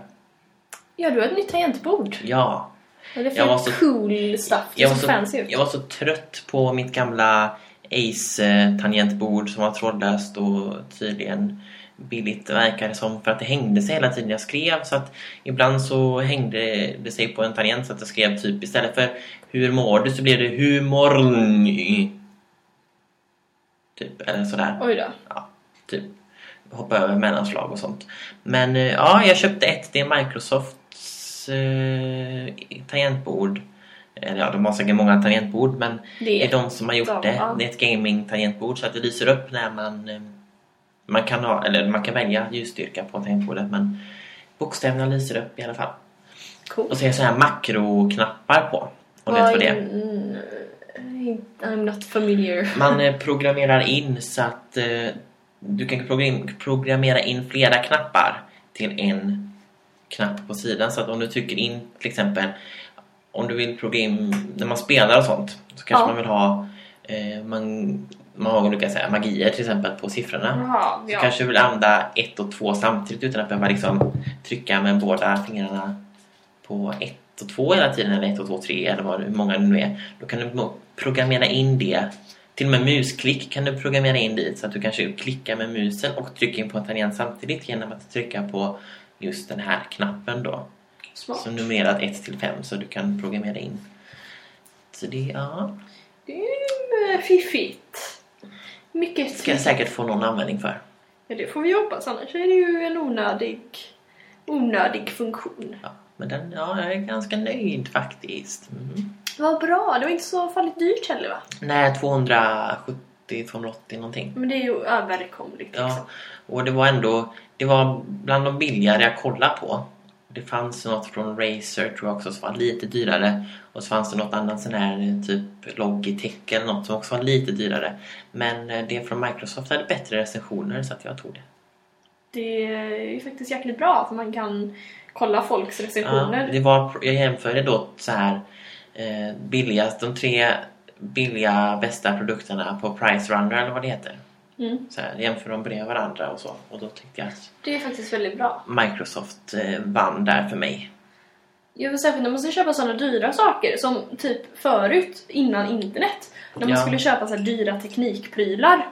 [SPEAKER 1] Ja, du har ett nytt tangentbord.
[SPEAKER 2] Ja.
[SPEAKER 1] Vad är det
[SPEAKER 2] Jag
[SPEAKER 1] för
[SPEAKER 2] var så-
[SPEAKER 1] cool stuff? Det
[SPEAKER 2] Jag var,
[SPEAKER 1] så
[SPEAKER 2] så,
[SPEAKER 1] fancy ut.
[SPEAKER 2] jag var så trött på mitt gamla Ace-tangentbord som var trådlöst och tydligen billigt verkar det som för att det hängde sig hela tiden jag skrev så att ibland så hängde det sig på en tangent så att jag skrev typ istället för hur mår du så blev det hur morgon typ eller sådär
[SPEAKER 1] Oj då.
[SPEAKER 2] ja, typ hoppa över mellanslag och sånt. Men eh, ja, jag köpte ett. Det är Microsofts eh, tangentbord. Eller ja, de har säkert många tangentbord men det är de som har gjort
[SPEAKER 1] Ja.
[SPEAKER 2] det. Det är ett gaming-tangentbord så att det lyser upp när man eh, man kan ha, eller man kan välja ljusstyrka på tangentbordet men bokstäverna lyser upp i alla fall.
[SPEAKER 1] Cool.
[SPEAKER 2] Och så är det så här makroknappar på. Om du vet vad det är.
[SPEAKER 1] Mm, I'm not familiar.
[SPEAKER 2] Man eh, programmerar in så att eh, du kan program- programmera in flera knappar till en knapp på sidan. Så att om du trycker in till exempel om du vill program när man spelar och sånt så kanske
[SPEAKER 1] Ja.
[SPEAKER 2] man vill ha man, man har olika så här, magier till exempel på siffrorna.
[SPEAKER 1] Jaha,
[SPEAKER 2] Så
[SPEAKER 1] ja.
[SPEAKER 2] kanske du vill använda ett och två samtidigt utan att behöva liksom trycka med båda fingrarna på ett och två hela tiden eller ett och två, tre eller vad, hur många det nu är. Då kan du programmera in det. Till och med musklick kan du programmera in dit så att du kanske klickar med musen och trycker in på en tangent samtidigt genom att trycka på just den här knappen då.
[SPEAKER 1] Smart.
[SPEAKER 2] Som numrerat 1 till 5 så du kan programmera in. Så det, ja,
[SPEAKER 1] Det är eh, fiffigt. Mycket
[SPEAKER 2] ska jag säkert få någon användning för.
[SPEAKER 1] Ja, det får vi hoppas. Annars är det ju en onödig, onödig funktion.
[SPEAKER 2] Ja, men den, ja, jag är ganska nöjd faktiskt. Mm.
[SPEAKER 1] Vad bra. Det var inte så farligt dyrt heller va?
[SPEAKER 2] Nej, 270-280 någonting.
[SPEAKER 1] Men det är ju överkomligt liksom.
[SPEAKER 2] Ja, och det var ändå det var bland de billigare jag kollade på. Det fanns något från Razer tror jag också som var lite dyrare. Och så fanns det något annat sån här typ Logitech eller något som också var lite dyrare. Men eh, det från Microsoft hade bättre recensioner så att jag tog det.
[SPEAKER 1] Det är ju faktiskt jäkligt bra för man kan kolla folks
[SPEAKER 2] Ja,
[SPEAKER 1] recensioner.
[SPEAKER 2] det var, jag jämförde då så här eh, billigast, de tre billiga bästa produkterna på Price Runner eller vad det heter.
[SPEAKER 1] Mm.
[SPEAKER 2] Så här, jämför dem bredvid varandra och så. Och då tyckte jag att
[SPEAKER 1] Det är faktiskt väldigt bra.
[SPEAKER 2] Microsoft eh, vann där för mig.
[SPEAKER 1] Jag vill särskilt när man ska köpa sådana dyra saker som typ förut, innan internet. När man
[SPEAKER 2] Ja.
[SPEAKER 1] skulle köpa så här dyra teknikprylar.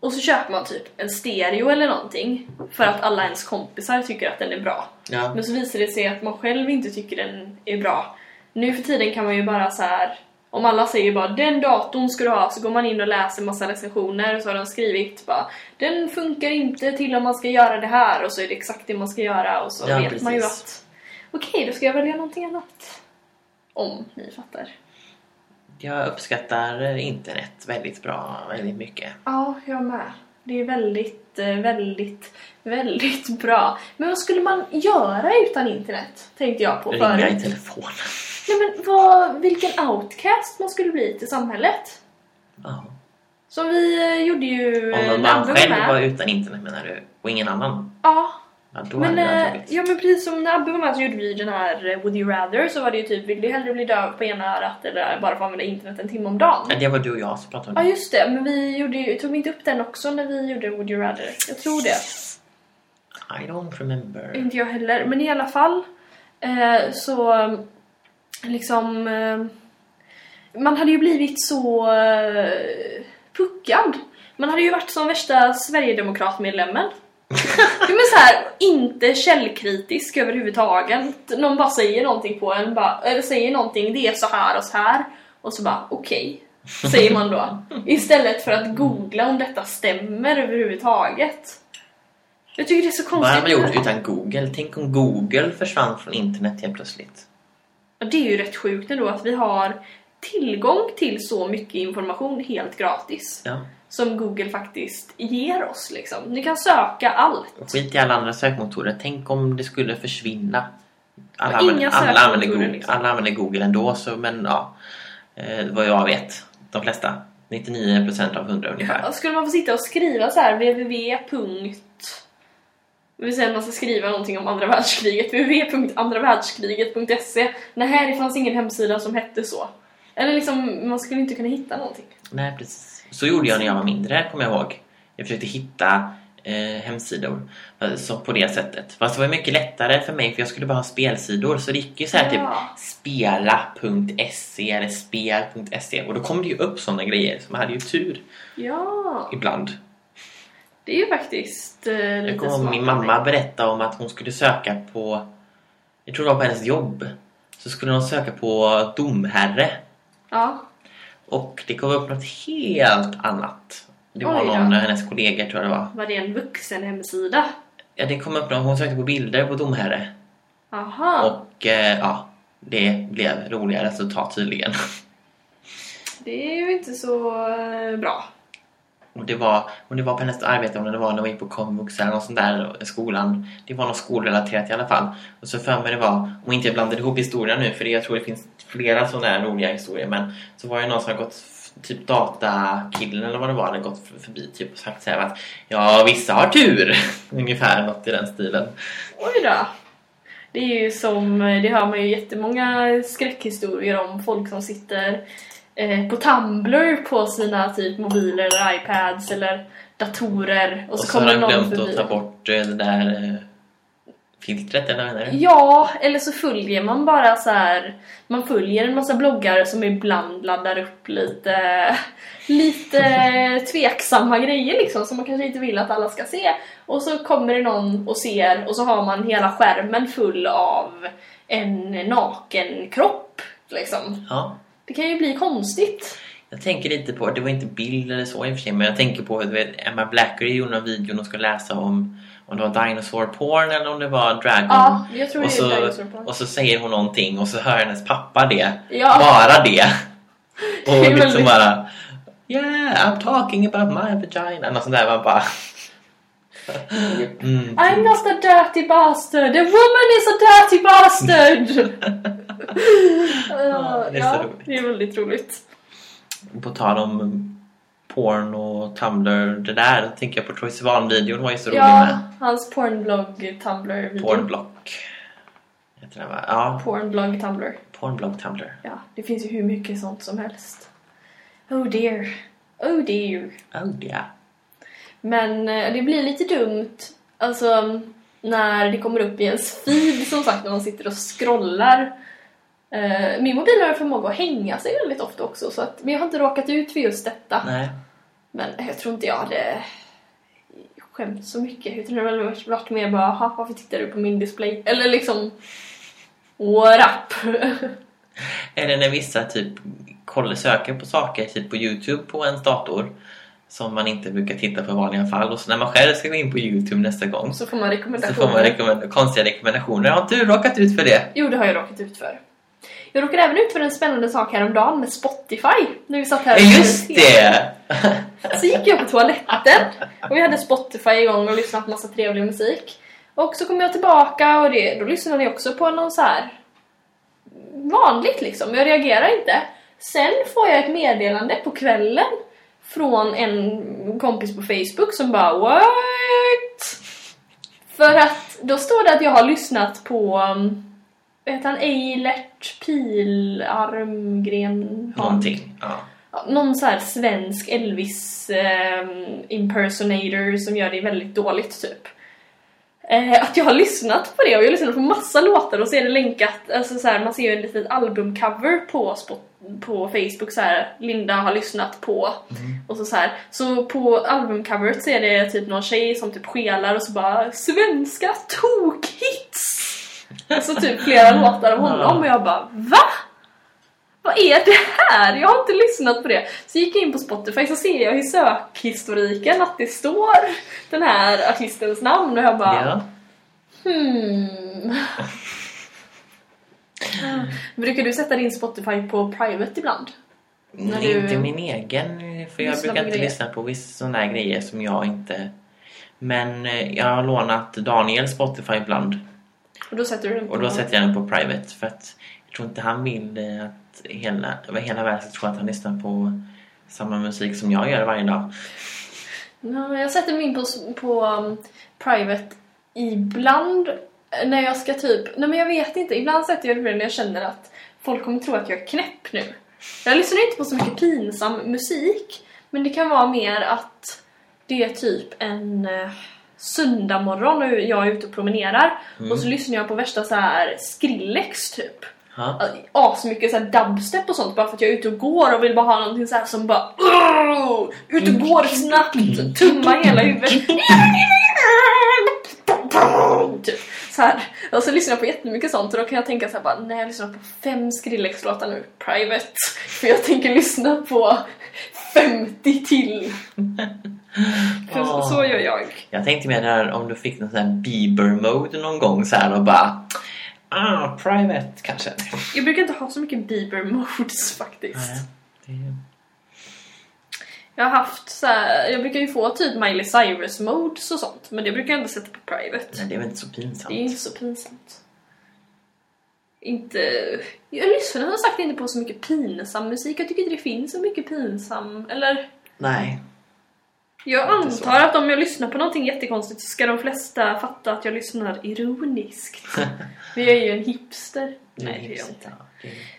[SPEAKER 1] Och så köper man typ en stereo eller någonting. För att alla ens kompisar tycker att den är bra.
[SPEAKER 2] Ja.
[SPEAKER 1] Men så visar det sig att man själv inte tycker den är bra. Nu för tiden kan man ju bara så här. Om alla säger bara den datorn ska du ha så går man in och läser massa recensioner och så har de skrivit bara den funkar inte till om man ska göra det här och så är det exakt det man ska göra och så
[SPEAKER 2] Ja,
[SPEAKER 1] vet man ju
[SPEAKER 2] precis.
[SPEAKER 1] att okej, då ska jag välja någonting annat. Om ni fattar.
[SPEAKER 2] Jag uppskattar internet väldigt bra, väldigt mycket.
[SPEAKER 1] Ja, jag med. Det är väldigt, eh, väldigt, väldigt bra. Men vad skulle man göra utan internet? Tänkte jag på
[SPEAKER 2] Ringa i
[SPEAKER 1] förut. Nej men vad, vilken outcast man skulle bli till samhället.
[SPEAKER 2] Ja.
[SPEAKER 1] Som vi eh, gjorde ju
[SPEAKER 2] Om
[SPEAKER 1] eh,
[SPEAKER 2] man själv
[SPEAKER 1] var med.
[SPEAKER 2] var utan internet menar du? Och ingen annan?
[SPEAKER 1] Ja,
[SPEAKER 2] Ja,
[SPEAKER 1] men, eh, ja men precis som när Abbe var med så gjorde vi den här Would you rather så var det ju typ vill du hellre bli döv på ena örat eller bara få använda internet en timme om dagen?
[SPEAKER 2] Ja, det var du och jag som pratade om
[SPEAKER 1] Ja
[SPEAKER 2] det.
[SPEAKER 1] just det, men vi gjorde, ju- tog vi inte upp den också när vi gjorde Would you rather? Jag tror det.
[SPEAKER 2] I don't remember.
[SPEAKER 1] Inte jag heller. Men i alla fall eh, så liksom eh, man hade ju blivit så eh, puckad. Man hade ju varit som värsta Sverigedemokratmedlemmen. Men så här, inte källkritisk överhuvudtaget. Någon bara säger någonting på en, bara, eller säger någonting, det är så här och så här. Och så bara, okej, säger man då. Istället för att googla om detta stämmer överhuvudtaget. Jag tycker det är så
[SPEAKER 2] Vad
[SPEAKER 1] konstigt.
[SPEAKER 2] hade man gjort utan Google? Tänk om Google försvann från internet helt plötsligt.
[SPEAKER 1] Det är ju rätt sjukt ändå att vi har tillgång till så mycket information helt gratis.
[SPEAKER 2] Ja.
[SPEAKER 1] Som Google faktiskt ger oss liksom. Ni kan söka allt.
[SPEAKER 2] Skit i alla andra sökmotorer. Tänk om det skulle försvinna. Alla, använder, alla, använder Google,
[SPEAKER 1] liksom.
[SPEAKER 2] alla använder Google ändå, så, men ja. Eh, vad jag vet. De flesta. 99% av 100 ungefär.
[SPEAKER 1] Ja, Skulle man få sitta och skriva så här www. Det vill säga att man ska skriva någonting om andra världskriget. www.andravärldskriget.se Nej, det fanns ingen hemsida som hette så. Eller liksom, man skulle inte kunna hitta någonting.
[SPEAKER 2] Nej, precis. Så gjorde jag när jag var mindre, kommer jag ihåg. Jag försökte hitta eh, hemsidor eh, så på det sättet. Fast det var mycket lättare för mig för jag skulle bara ha spelsidor. Så det gick ju så här
[SPEAKER 1] Ja.
[SPEAKER 2] typ spela.se eller spel.se och då kom det ju upp sådana grejer. Så man hade ju tur
[SPEAKER 1] Ja,
[SPEAKER 2] ibland.
[SPEAKER 1] Det är ju faktiskt eh,
[SPEAKER 2] Jag
[SPEAKER 1] lite
[SPEAKER 2] kommer ihåg min mamma berätta om att hon skulle söka på jag tror det var på hennes jobb. Så skulle hon söka på domherre.
[SPEAKER 1] Ja,
[SPEAKER 2] Och det kom upp något helt annat. Det var
[SPEAKER 1] Oj
[SPEAKER 2] någon av hennes kollegor tror jag det var.
[SPEAKER 1] var det en vuxen hemsida?
[SPEAKER 2] Ja, det kom upp någon, hon sökte på bilder på domherre.
[SPEAKER 1] Aha,
[SPEAKER 2] Och eh, ja, det blev roliga resultat tydligen.
[SPEAKER 1] det är ju inte så eh, bra.
[SPEAKER 2] Och det var, om det var på hennes arbete, om det var när hon gick på komvux eller något sånt där, skolan. Det var något skolrelaterat i alla fall. Och så för mig det var, om inte jag blandade ihop historierna nu, för det, jag tror det finns flera sådana här roliga historier, men så var det någon som har gått typ datakillen eller vad det var, hade gått förbi typ och sagt så här att ja, vissa har tur. Ungefär något i den stilen.
[SPEAKER 1] Oj då. Det är ju som, det hör man ju jättemånga skräckhistorier om folk som sitter eh, på Tumblr på sina typ mobiler eller iPads eller datorer och
[SPEAKER 2] Och
[SPEAKER 1] så,
[SPEAKER 2] så har
[SPEAKER 1] kommer
[SPEAKER 2] han
[SPEAKER 1] någon
[SPEAKER 2] glömt
[SPEAKER 1] förbi.
[SPEAKER 2] att ta bort eh, det där eh, filtret, eller vad menar du?
[SPEAKER 1] Ja, eller så följer man bara så här. Man följer en massa bloggar som ibland laddar upp lite, lite tveksamma grejer liksom som man kanske inte vill att alla ska se. Och så kommer det någon och ser och så har man hela skärmen full av en naken kropp liksom.
[SPEAKER 2] Ja.
[SPEAKER 1] Det kan ju bli konstigt.
[SPEAKER 2] Jag tänker lite på, det var inte bild eller så i och för sig, men jag tänker på, vet, Emma Blackery gjorde en video och skulle läsa om om det var dinosaur porn eller om det var dragon.
[SPEAKER 1] Ja, jag tror
[SPEAKER 2] och,
[SPEAKER 1] det är
[SPEAKER 2] så,
[SPEAKER 1] dinosaur porn.
[SPEAKER 2] och så säger hon någonting och så hör hennes pappa det.
[SPEAKER 1] Ja.
[SPEAKER 2] Bara det. Och
[SPEAKER 1] är
[SPEAKER 2] liksom
[SPEAKER 1] väldigt-
[SPEAKER 2] bara Yeah, I'm talking about my vagina. Något sånt där, man bara... Mm.
[SPEAKER 1] I'm not a dirty bastard, a woman is a dirty bastard!
[SPEAKER 2] Ja, det är
[SPEAKER 1] ja, det är väldigt roligt.
[SPEAKER 2] På tal om porn och Tumblr, det där, då tänker jag på Troye Sivan-videon var ju så rolig
[SPEAKER 1] Ja,
[SPEAKER 2] med.
[SPEAKER 1] hans pornblogg Tumblr video.
[SPEAKER 2] Pornblock. Heter den va? Ja,
[SPEAKER 1] Pornblogg Tumblr.
[SPEAKER 2] Pornblogg Tumblr.
[SPEAKER 1] Ja, det finns ju hur mycket sånt som helst. Oh dear. Oh dear.
[SPEAKER 2] Oh yeah.
[SPEAKER 1] Men eh, det blir lite dumt, alltså när det kommer upp i ens feed som sagt när man sitter och scrollar. Eh, Min mobil har en förmåga att hänga sig väldigt ofta också så att, men jag har inte råkat ut för just detta.
[SPEAKER 2] Nej.
[SPEAKER 1] Men jag tror inte jag hade skämt så mycket. Utan det hade varit mer bara, "Aha, varför tittar du på min display? Eller liksom, what up?
[SPEAKER 2] Eller när vissa typ kollar, söker på saker typ på Youtube på ens dator som man inte brukar titta på i vanliga fall och så när man själv ska gå in på Youtube nästa gång
[SPEAKER 1] så får man
[SPEAKER 2] så
[SPEAKER 1] rekommendationer.
[SPEAKER 2] får man rekommend- konstiga rekommendationer. Har inte du råkat ut för det?
[SPEAKER 1] Jo, det har jag råkat ut för. Jag råkade även ut för en spännande sak häromdagen med Spotify. När vi satt här
[SPEAKER 2] Ja, just det!
[SPEAKER 1] Så gick jag på toaletten och vi hade Spotify igång och lyssnade på massa trevlig musik. Och så kom jag tillbaka och det, då lyssnade jag också på någon så här vanligt liksom. Jag reagerar inte. Sen får jag ett meddelande på kvällen från en kompis på Facebook som bara What? För att då står det att jag har lyssnat på um, vad heter han? Eilert Pil Armgren
[SPEAKER 2] Någonting. Ja.
[SPEAKER 1] Någon så här svensk Elvis ehm, impersonator som gör det väldigt dåligt typ. Eh, att jag har lyssnat på det och jag har lyssnat på massa låtar och så är det länkat, alltså så här, man ser ju en litet albumcover på, på Facebook så här, Linda har lyssnat på och så, så här. Så på albumcoveret så är det typ någon tjej som typ skelar och så bara Svenska tokhits! Alltså typ flera låtar av honom och jag bara VA? Vad är det här? Jag har inte lyssnat på det. Så gick jag in på Spotify så ser jag i sökhistoriken att det står den här artistens namn och jag bara
[SPEAKER 2] Ja.
[SPEAKER 1] hmm. Brukar du sätta din Spotify på private ibland? När
[SPEAKER 2] Nej,
[SPEAKER 1] du
[SPEAKER 2] Inte min egen, för jag brukar inte
[SPEAKER 1] grejer.
[SPEAKER 2] lyssna på vissa sådana här grejer som jag inte... Men eh, jag har lånat Daniels Spotify ibland
[SPEAKER 1] Och då sätter du den på...
[SPEAKER 2] och då sätter jag den på private för att jag tror inte han vill eh, att hela, över hela världen ska tro att han lyssnar på samma musik som jag gör varje dag.
[SPEAKER 1] Ja, jag sätter min på, på um, private ibland när jag ska typ... Nej men jag vet inte. Ibland sätter jag det när jag känner att folk kommer tro att jag är knäpp nu. Jag lyssnar inte på så mycket pinsam musik. Men det kan vara mer att det är typ en eh, söndag morgon och jag är ute och promenerar. Och så lyssnar jag på värsta så här Skrillex typ.
[SPEAKER 2] Ja.
[SPEAKER 1] Asmycket så här dubstep och sånt bara för att jag är ute och går och vill bara ha någonting så här som bara "Åh!" Ut och går snabbt, tumma hela huvudet. typ. Så här. Och så lyssnar jag på jättemycket sånt och då kan jag tänka så här bara nej jag lyssnar på fem Skrillex-låtar nu, private. För jag tänker lyssna på 50 till. För så, gör jag.
[SPEAKER 2] Jag tänkte mer om du fick någon sån här Bieber-mode någon gång så här och bara... Ah, private kanske.
[SPEAKER 1] Jag brukar inte ha så mycket Bieber-modes faktiskt.
[SPEAKER 2] Nej, det-
[SPEAKER 1] Jag har haft så här, jag brukar ju få typ Miley Cyrus modes och sånt, men det brukar jag inte sätta på private.
[SPEAKER 2] Nej, det är väl inte så pinsamt.
[SPEAKER 1] Det är inte så pinsamt. Inte... Jag lyssnar som sagt inte på så mycket pinsam musik. Jag tycker inte det finns så mycket pinsam. Eller...
[SPEAKER 2] Nej.
[SPEAKER 1] Jag antar att om jag lyssnar på någonting jättekonstigt så ska de flesta fatta att jag lyssnar ironiskt. Men jag är ju en hipster. Nej, det är jag inte.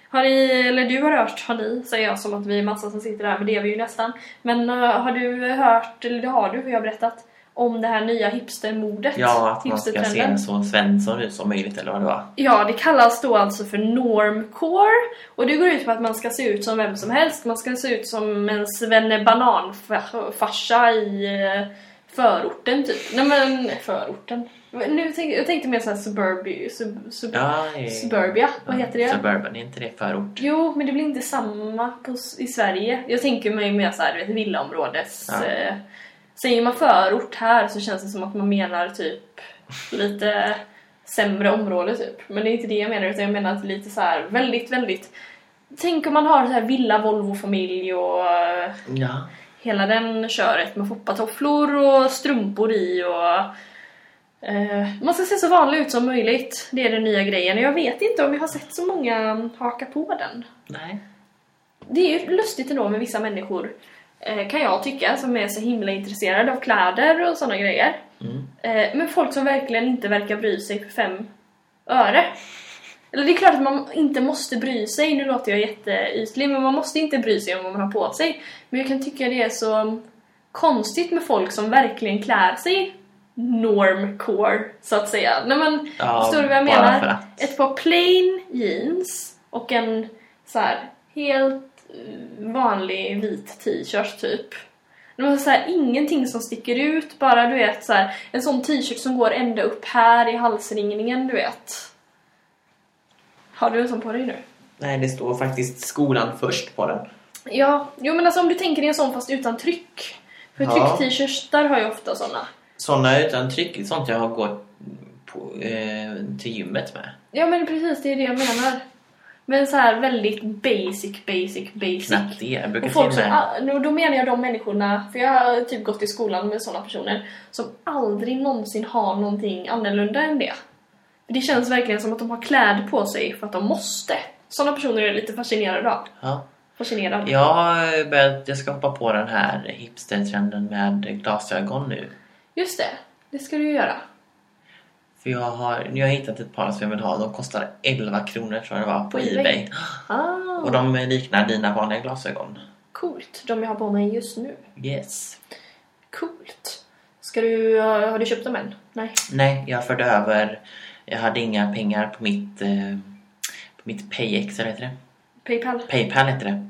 [SPEAKER 1] Har ni, eller du har hört, har ni, säger jag som att vi är massa som sitter här, men det är vi ju nästan. Men eh, har du hört, eller det har du, hur jag har berättat, om det här nya hipstermodet?
[SPEAKER 2] Ja, att man ska se så Svensson ut som möjligt eller vad det var.
[SPEAKER 1] Ja, det kallas då alltså för normcore och det går ut på att man ska se ut som vem som helst. Man ska se ut som en svennebananfarsa i eh, förorten typ. Nej men förorten. Nu tänkte, jag tänkte mer såhär suburbi, sub, sub,
[SPEAKER 2] Ja, i,
[SPEAKER 1] suburbia, vad heter det?
[SPEAKER 2] Suburban, är inte det förort?
[SPEAKER 1] Jo, men det blir inte samma på, i Sverige. Jag tänker mig mer såhär, villaområdes...
[SPEAKER 2] Ja.
[SPEAKER 1] Eh, säger man förort här så känns det som att man menar typ lite sämre område typ. Men det är inte det jag menar utan jag menar att lite så här väldigt, väldigt... Tänk om man har så här villa, Volvo-familj och eh,
[SPEAKER 2] Ja.
[SPEAKER 1] hela den köret med foppatofflor och strumpor i och... Eh, man ska se så vanlig ut som möjligt. Det är den nya grejen. Jag vet inte om jag har sett så många haka på den.
[SPEAKER 2] Nej.
[SPEAKER 1] Det är ju lustigt ändå med vissa människor, kan jag tycka, som är så himla intresserade av kläder och sådana grejer.
[SPEAKER 2] Mm.
[SPEAKER 1] Eh, men folk som verkligen inte verkar bry sig för fem öre. Eller det är klart att man inte måste bry sig, nu låter jag jätteytlig, men man måste inte bry sig om vad man har på sig. Men jag kan tycka det är så konstigt med folk som verkligen klär sig normcore, så att säga. Nej men,
[SPEAKER 2] Ja,
[SPEAKER 1] förstår du vad jag menar? Ett par plain jeans och en så här helt eh, vanlig vit t-shirt typ. Det var så här, ingenting som sticker ut, bara du vet så här, en sån t-shirt som går ända upp här i halsringningen, du vet. Har du en sån på dig nu?
[SPEAKER 2] Nej, det står faktiskt skolan först på den.
[SPEAKER 1] Ja, jo men alltså om du tänker dig en sån fast utan tryck. För
[SPEAKER 2] Ja.
[SPEAKER 1] tryck-t-shirts, där har jag ofta såna.
[SPEAKER 2] Sådana utan tryck, sånt jag har gått på, eh, till gymmet med.
[SPEAKER 1] Ja men precis, det är det jag menar. Men så här väldigt basic, basic, basic.
[SPEAKER 2] Knappt det. Jag brukar
[SPEAKER 1] Och folk som,
[SPEAKER 2] med...
[SPEAKER 1] ah, nu- då menar jag de människorna, för jag har typ gått i skolan med sådana personer som aldrig någonsin har någonting annorlunda än det. Det känns verkligen som att de har kläder på sig för att de måste. Sådana personer är lite fascinerad av.
[SPEAKER 2] Ja.
[SPEAKER 1] Fascinerad.
[SPEAKER 2] Jag börjat, jag ska hoppa på den här hipstertrenden med glasögon nu.
[SPEAKER 1] Just det, det ska du ju göra.
[SPEAKER 2] För jag har, nu har jag hittat ett par som jag vill ha. De kostar 11 kronor tror jag det var på
[SPEAKER 1] På
[SPEAKER 2] Ebay.
[SPEAKER 1] eBay. Ah,
[SPEAKER 2] Och de liknar dina vanliga glasögon.
[SPEAKER 1] coolt. De jag har på mig just nu.
[SPEAKER 2] Yes.
[SPEAKER 1] Coolt. Ska du, har du köpt dem än? Nej.
[SPEAKER 2] Nej, jag förde över... Jag hade inga pengar på mitt, eh, på mitt PayX, eller heter det?
[SPEAKER 1] Paypal?
[SPEAKER 2] Paypal heter det.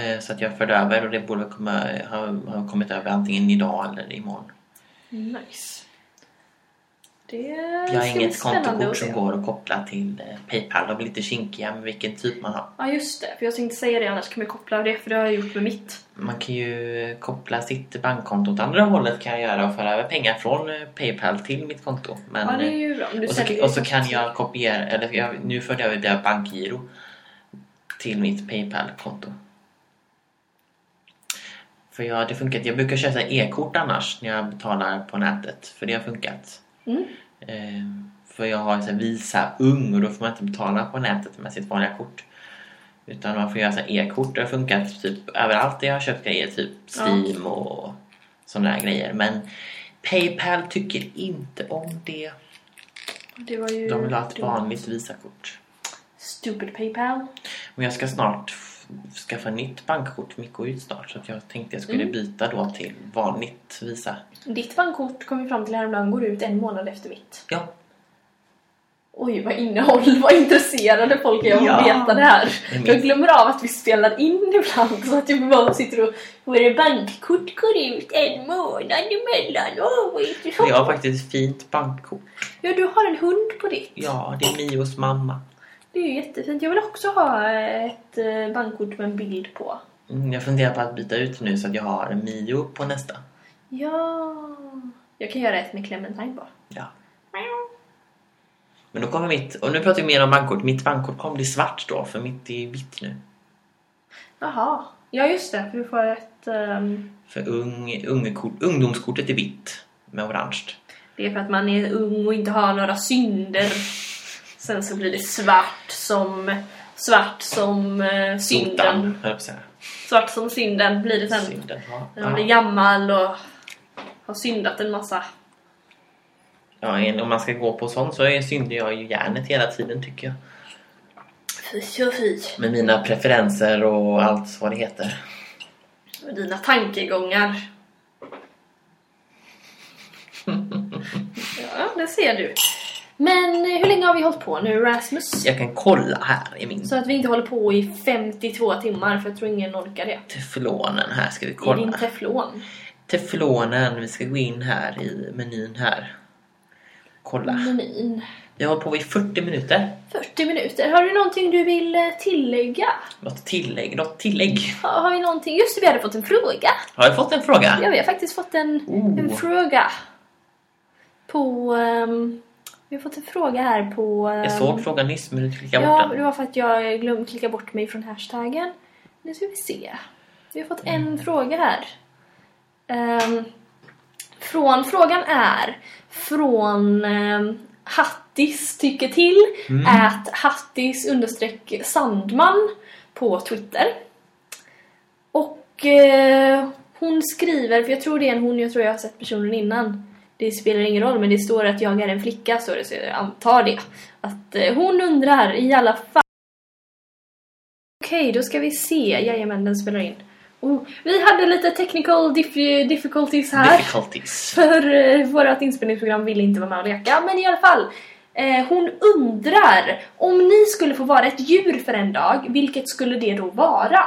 [SPEAKER 2] Eh, så att jag förde över och det borde komma, ha, ha kommit över antingen idag eller imorgon.
[SPEAKER 1] Nice. Det
[SPEAKER 2] Jag har inget kontokort som går att koppla till eh, Paypal. De är lite kinkiga med vilken typ man har.
[SPEAKER 1] Ja just det, för jag tänkte säga det annars kan man koppla det för det har jag gjort med mitt.
[SPEAKER 2] Man kan ju koppla sitt bankkonto åt andra hållet kan jag göra och föra över pengar från eh, Paypal till mitt konto. Men,
[SPEAKER 1] ja det är ju bra. Du
[SPEAKER 2] och, så, och så kan jag kopiera, eller jag, nu förde jag över bankgiro till mitt Paypal-konto. För jag, det funkar inte. Jag brukar här e-kort annars när jag betalar på nätet. För det har funkat.
[SPEAKER 1] Mm.
[SPEAKER 2] Eh, för jag har så Visa Ung och då får man inte betala på nätet med sitt vanliga kort. Utan man får göra e-kort. Det har funkat typ överallt där jag har köpt grejer. Typ
[SPEAKER 1] Ja.
[SPEAKER 2] Steam och sådana där grejer. Men Paypal tycker inte om det.
[SPEAKER 1] Det var ju...
[SPEAKER 2] De vill ha ett vanligt Visakort.
[SPEAKER 1] Stupid Paypal.
[SPEAKER 2] Men jag ska snart skaffa nytt bankkort. Mitt går ut snart. Så att jag tänkte jag skulle
[SPEAKER 1] Mm.
[SPEAKER 2] byta då till vanligt Visa.
[SPEAKER 1] Ditt bankkort kom vi fram till häromdagen går ut en månad efter mitt.
[SPEAKER 2] Ja,
[SPEAKER 1] Oj, vad innehåll, vad intresserade folk är av
[SPEAKER 2] Ja.
[SPEAKER 1] att veta det här.
[SPEAKER 2] Det
[SPEAKER 1] Jag glömmer av att vi spelar in ibland så att jag bara sitter och våra bankkort går ut en månad emellan. Åh, vad intressant.
[SPEAKER 2] jag har faktiskt ett fint bankkort.
[SPEAKER 1] Ja, du har en hund på ditt.
[SPEAKER 2] Ja, det är Mios mamma.
[SPEAKER 1] Det är ju jättefint. Jag vill också ha ett eh, bankkort med en bild på.
[SPEAKER 2] Mm, Jag funderar på att byta ut nu så att jag har Mio på nästa.
[SPEAKER 1] Ja. Jag kan göra ett med Clementine bara.
[SPEAKER 2] Ja. Men då kommer mitt, och nu pratar vi mer om bankkort. Mitt bankkort kommer bli svart då, för mitt är vitt nu.
[SPEAKER 1] Jaha. Ja, just det. För du får ett... ehm,
[SPEAKER 2] För ung, ungekort, ungdomskortet är vitt med orange.
[SPEAKER 1] Det är för att man är ung och inte har några synder. Sen så blir det svart som... Svart som eh, synden.
[SPEAKER 2] Sotan.
[SPEAKER 1] Svart som synden blir det sen.
[SPEAKER 2] Synden, ja.
[SPEAKER 1] När man blir gammal och har syndat en massa.
[SPEAKER 2] Ja, om man ska gå på sånt så är- synder jag ju järnet hela tiden tycker jag.
[SPEAKER 1] Fy och fy.
[SPEAKER 2] Med mina preferenser och allt vad det heter.
[SPEAKER 1] Och dina tankegångar. ja, det ser du. Men eh, hur länge har vi hållit på nu, Rasmus?
[SPEAKER 2] Jag kan kolla här i min
[SPEAKER 1] Så att vi inte håller på i 52 timmar, för jag tror ingen orkar det.
[SPEAKER 2] teflonen. Här ska vi
[SPEAKER 1] I din
[SPEAKER 2] kolla.
[SPEAKER 1] teflon.
[SPEAKER 2] Teflonen, vi ska gå in här i menyn här. Kolla.
[SPEAKER 1] Menyn.
[SPEAKER 2] Vi har hållit på i 40 minuter.
[SPEAKER 1] 40 minuter. Har du någonting du vill eh, tillägga?
[SPEAKER 2] Något tillägg? Något tillägg?
[SPEAKER 1] Har, har vi någonting? Just det, vi hade fått en fråga.
[SPEAKER 2] Har jag fått en fråga?
[SPEAKER 1] Ja, vi har faktiskt fått en,
[SPEAKER 2] Oh.
[SPEAKER 1] en fråga. På... ehm, vi har fått en fråga här på... ehm,
[SPEAKER 2] Jag såg frågan nyss men du klickade
[SPEAKER 1] Ja,
[SPEAKER 2] bort
[SPEAKER 1] det
[SPEAKER 2] den.
[SPEAKER 1] var för att jag glömde klicka bort mig från hashtaggen. Nu ska vi se. Vi har fått en fråga här. Ehm, från, frågan är från um, Hattis tycker till
[SPEAKER 2] Mm.
[SPEAKER 1] at Hattis understreck Sandman på Twitter. Och eh, hon skriver, för jag tror det är en hon, jag tror jag har sett personen innan. Det spelar ingen roll, men det står att jag är en flicka, det, så jag antar det. Att eh, hon undrar i alla fall... Okej, då ska vi se. Jajamän, den spelar in. Oh, vi hade lite technical dif- difficulties här.
[SPEAKER 2] Difficulties.
[SPEAKER 1] För eh, vårt inspelningsprogram ville inte vara med och leka. Men i alla fall. Eh, hon undrar om ni skulle få vara ett djur för en dag, vilket skulle det då vara?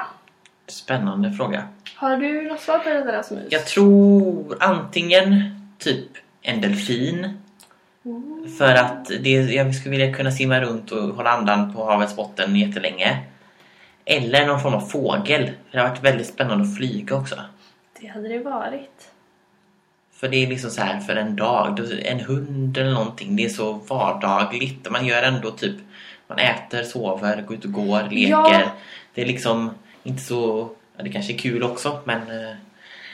[SPEAKER 2] Spännande fråga.
[SPEAKER 1] Har du något svar på det där Rasmus?
[SPEAKER 2] Jag tror antingen typ en delfin. För att det, jag skulle vilja kunna simma runt och hålla andan på havets botten jättelänge. Eller någon form av fågel. För det har varit väldigt spännande att flyga också.
[SPEAKER 1] Det hade det varit.
[SPEAKER 2] För det är liksom så här för en dag. En hund eller någonting. Det är så vardagligt. Man gör ändå typ... Man äter, sover, går ut och går, leker.
[SPEAKER 1] Ja.
[SPEAKER 2] Det är liksom inte så... Ja, det kanske är kul också men...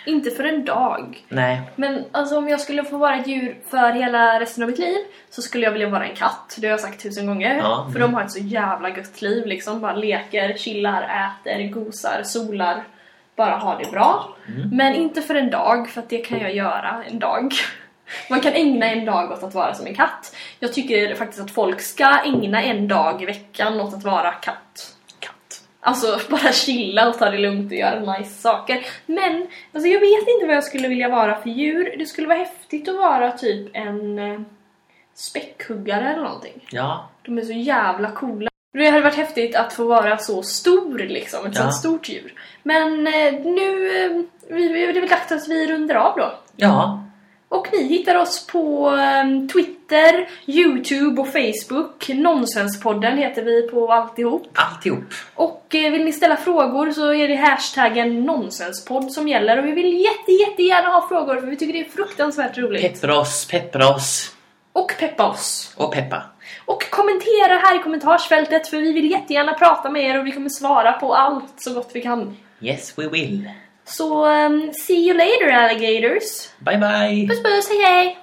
[SPEAKER 1] Inte för en dag.
[SPEAKER 2] Nej.
[SPEAKER 1] Men alltså om jag skulle få vara ett djur för hela resten av mitt liv så skulle jag vilja vara en katt. Det har jag sagt tusen gånger.
[SPEAKER 2] Ja.
[SPEAKER 1] För de har ett så jävla gött liv liksom. Bara leker, chillar, äter, gosar, solar. Bara har det bra.
[SPEAKER 2] Mm.
[SPEAKER 1] Men inte för en dag, för det kan jag göra en dag. Man kan ägna en dag åt att vara som en katt. Jag tycker faktiskt att folk ska ägna en dag i veckan åt att vara katt. Alltså bara chilla och ta det lugnt och göra nice saker. Men alltså, jag vet inte vad jag skulle vilja vara för djur. Det skulle vara häftigt att vara typ en eh, späckhuggare eller någonting.
[SPEAKER 2] Ja,
[SPEAKER 1] De är så jävla coola. Det hade varit häftigt att få vara så stor liksom, ett
[SPEAKER 2] Ja.
[SPEAKER 1] sånt stort djur. Men eh, nu, eh, det är väl dags att vi rundar av då.
[SPEAKER 2] ja,
[SPEAKER 1] Och ni hittar oss på eh, Twitter, Youtube och Facebook. Nonsenspodden heter vi på alltihop.
[SPEAKER 2] alltihop.
[SPEAKER 1] Och eh, vill ni ställa frågor så är det hashtaggen nonsenspodd som gäller. Och vi vill jätte, jättegärna ha frågor för vi tycker det är fruktansvärt roligt.
[SPEAKER 2] Peppra oss, peppra oss
[SPEAKER 1] Och peppa oss.
[SPEAKER 2] och peppa.
[SPEAKER 1] Och kommentera här i kommentarsfältet för vi vill jättegärna prata med er och vi kommer svara på allt så gott vi kan.
[SPEAKER 2] Yes, we will.
[SPEAKER 1] Så um, see you later alligators.
[SPEAKER 2] Bye bye!
[SPEAKER 1] Puss puss, hej hej!